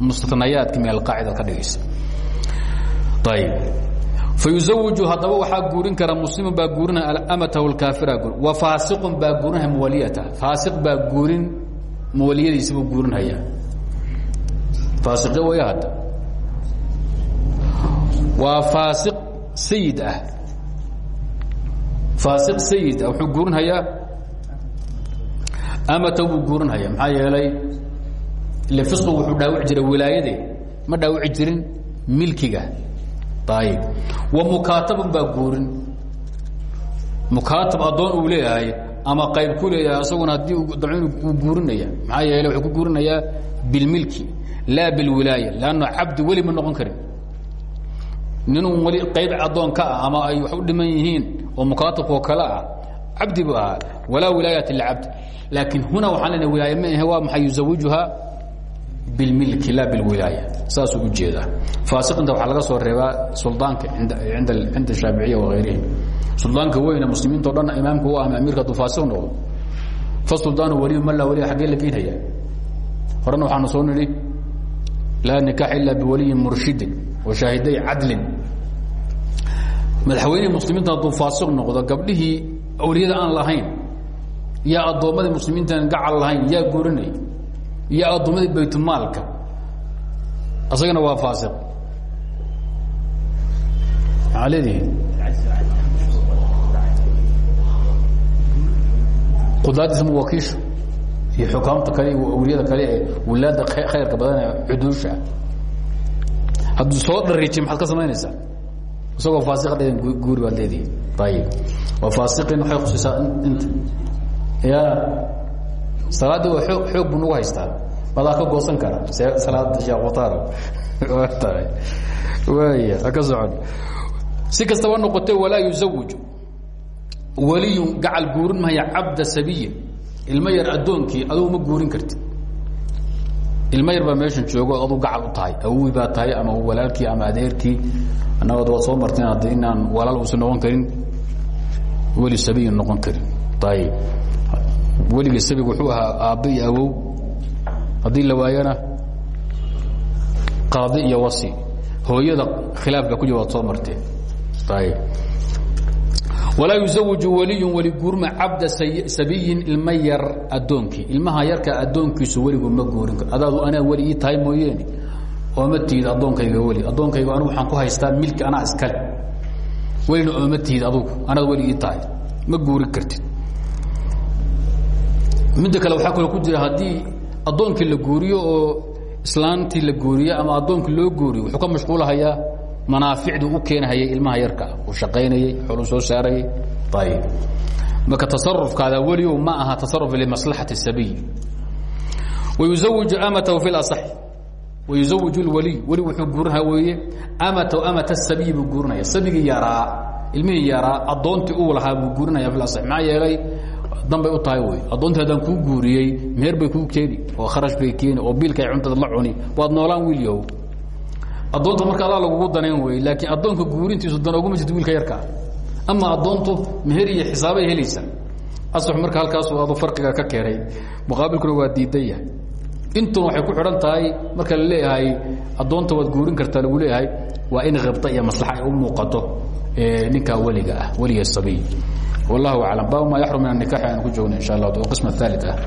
mustanayaadka min alqaacida ka dhigaysa. Ayb fayuzawiju waxaa guurin kara muslimun baa guurinaya amatahu lkaafira wa faasiqun baa guurinaya muwaliyata faasiq baa guurin muwaliyadiisa buu guurinhayaa faasiqe way hadda. Waa faasiq sayid ah. Faasiq ah wuxuu guurinhayaa amatahu buu guurinhaya maxaa yeelay ile fisqigu wuxuu dhaawici jiray wilaayade ma dhaawici jirin milkiga. Ayib wa mukaatabun baa guurin. Mukaatab addoon uu leeyahay ama qayb ku leeyahay asaguna haddii uu guurinaya maxaa yeele wuxuu ku guurinayaa bilmilki laa bilwilaaya lanno cabdi weli ma noqon karin. Ninuu weli qayb addoon ka ah ama ay wax u dhiman yihiin oo mukaatabkoo kale ah cabdi buu ahaa. Walaa wilaayata licabd laakiin huna waxaan lena wilaaya ma ahe waa maxay yuzawijuha bilmilki la bilwilaaya saasuu u jeedaa faasiqinta waxaa laga soo reebaa suldaanka cinda shaaficiya waayrihi suldaanka weyne muslimiinto dhan imaamka u ama amiirka hadduu faasiq noqdo. Fasuldaanu waliyu ma laa waliya xaggee la geynaya horena waxaanu soo nidhi laa nikaax ila biwaliyin murshidin wa shaahiday cadlin. Madaxweynihii muslimiinta hadduu faasiq noqdo gabdhihii awliyada aan lahayn yaa addoommadii muslimiintaan gacal lahayn yaa guurinaya iyo addoommadii baytulmaalka asagana waa faasiq. Maxaa leedihi qudaadiisa ma wakiisho iyo xukaamta kale awliyada kale ee wulaadda khayrka badan ee cuduusha hadduu soo dhariijiy maxaad ka samaynaysaa? Isagoo faasiqadheedan guuri baad leedihi ayib waa faasiqin waxay khusiisaa inta. Ya salaaddii waa oog xoog buu nagu haystaa. Madaa ka goosan kara. Salaada sheekh wataaro waaya ka socon. Si kastaba noqotee walaa yuzawiju weliyun gacal guurin mahaya cabda sabiyin. Ilmo yar addoonkii adugu ma guurin karti ilmo yar baa meeshan joogo aduu gacal u tahay. Awowi baa tahay ama walaalkii ama adeerkii. Annagood waad soo marteen inaan walaal uusan noqon karin weli sabiyin noqon karin. Ayib weligii sabiga wuxuu ahaa aabbe iyo awow. Haddii la waayana qaadi iyo wasi. Hooyada khilaaf baa ku jira waad soo marteen. Walaa yuzawiju waliyun weli guurma cabda sabiyin ilma yar addoonkii ilmaha yarka addoonkiisu weligu ma guurin adaadu anaa weli ii tahay mooyeene. Ooma tiid addoonkayga weli. Addoonkayga anigu waxaan ku haystaa milki anaa iskale. Welina ooma tiid adugu. Anaad weli ii tahay. Ma guurin kartid midda kale waxaa kaloo ku jira haddii addoonkii la guuriyo oo islaantii la guuriyo ama addoonkii loo guuriyo wuxuu ka mashquulahayaa manaaficdu u keenahayay ilmaha yarkaa uu shaqaynayey xooluu soo saarayay ayib marka tasarufkaada weligow ma aha tasaruf limaslaxati sabiy wayuzawiju amatahu fi lasaxi wayuzawiju lwaliy weli wuxuu guurinaya weeye amatahu amata sabiy buu guurinaya sabigii yaraa ilmihii yaraa addoontii uu lahaa buu guurinaya fi lasax maxaa yeelay danbay u tahay wey. Addoontii haddaan kuu guuriyey meher bay kuu keeni oo kharash bay keeni oo biilkay cuntada la cuni waad noolaan wiilyahow addoonta marka adaa lagugu danayn wey laakiin addoonka guurintiisu dan oguma jirto wiilka yarkaa. Ama addoontu meher iyo xisaabay helaysa. Asax marka halkaasu adu farqiga ka keenay muqaabilkuna waa diidan yahay. Intun waxay ku xidhan tahay marka la leeyahay addoonta waad guurin kartaa lagu leeyahay waa in khibta iyo maslaxa ay u muuqato ninkaa weliga ah weliga sabiy wallahu aclam baabu ma yaxrum min anikaxi aan ku joogna insha allah qism aali ah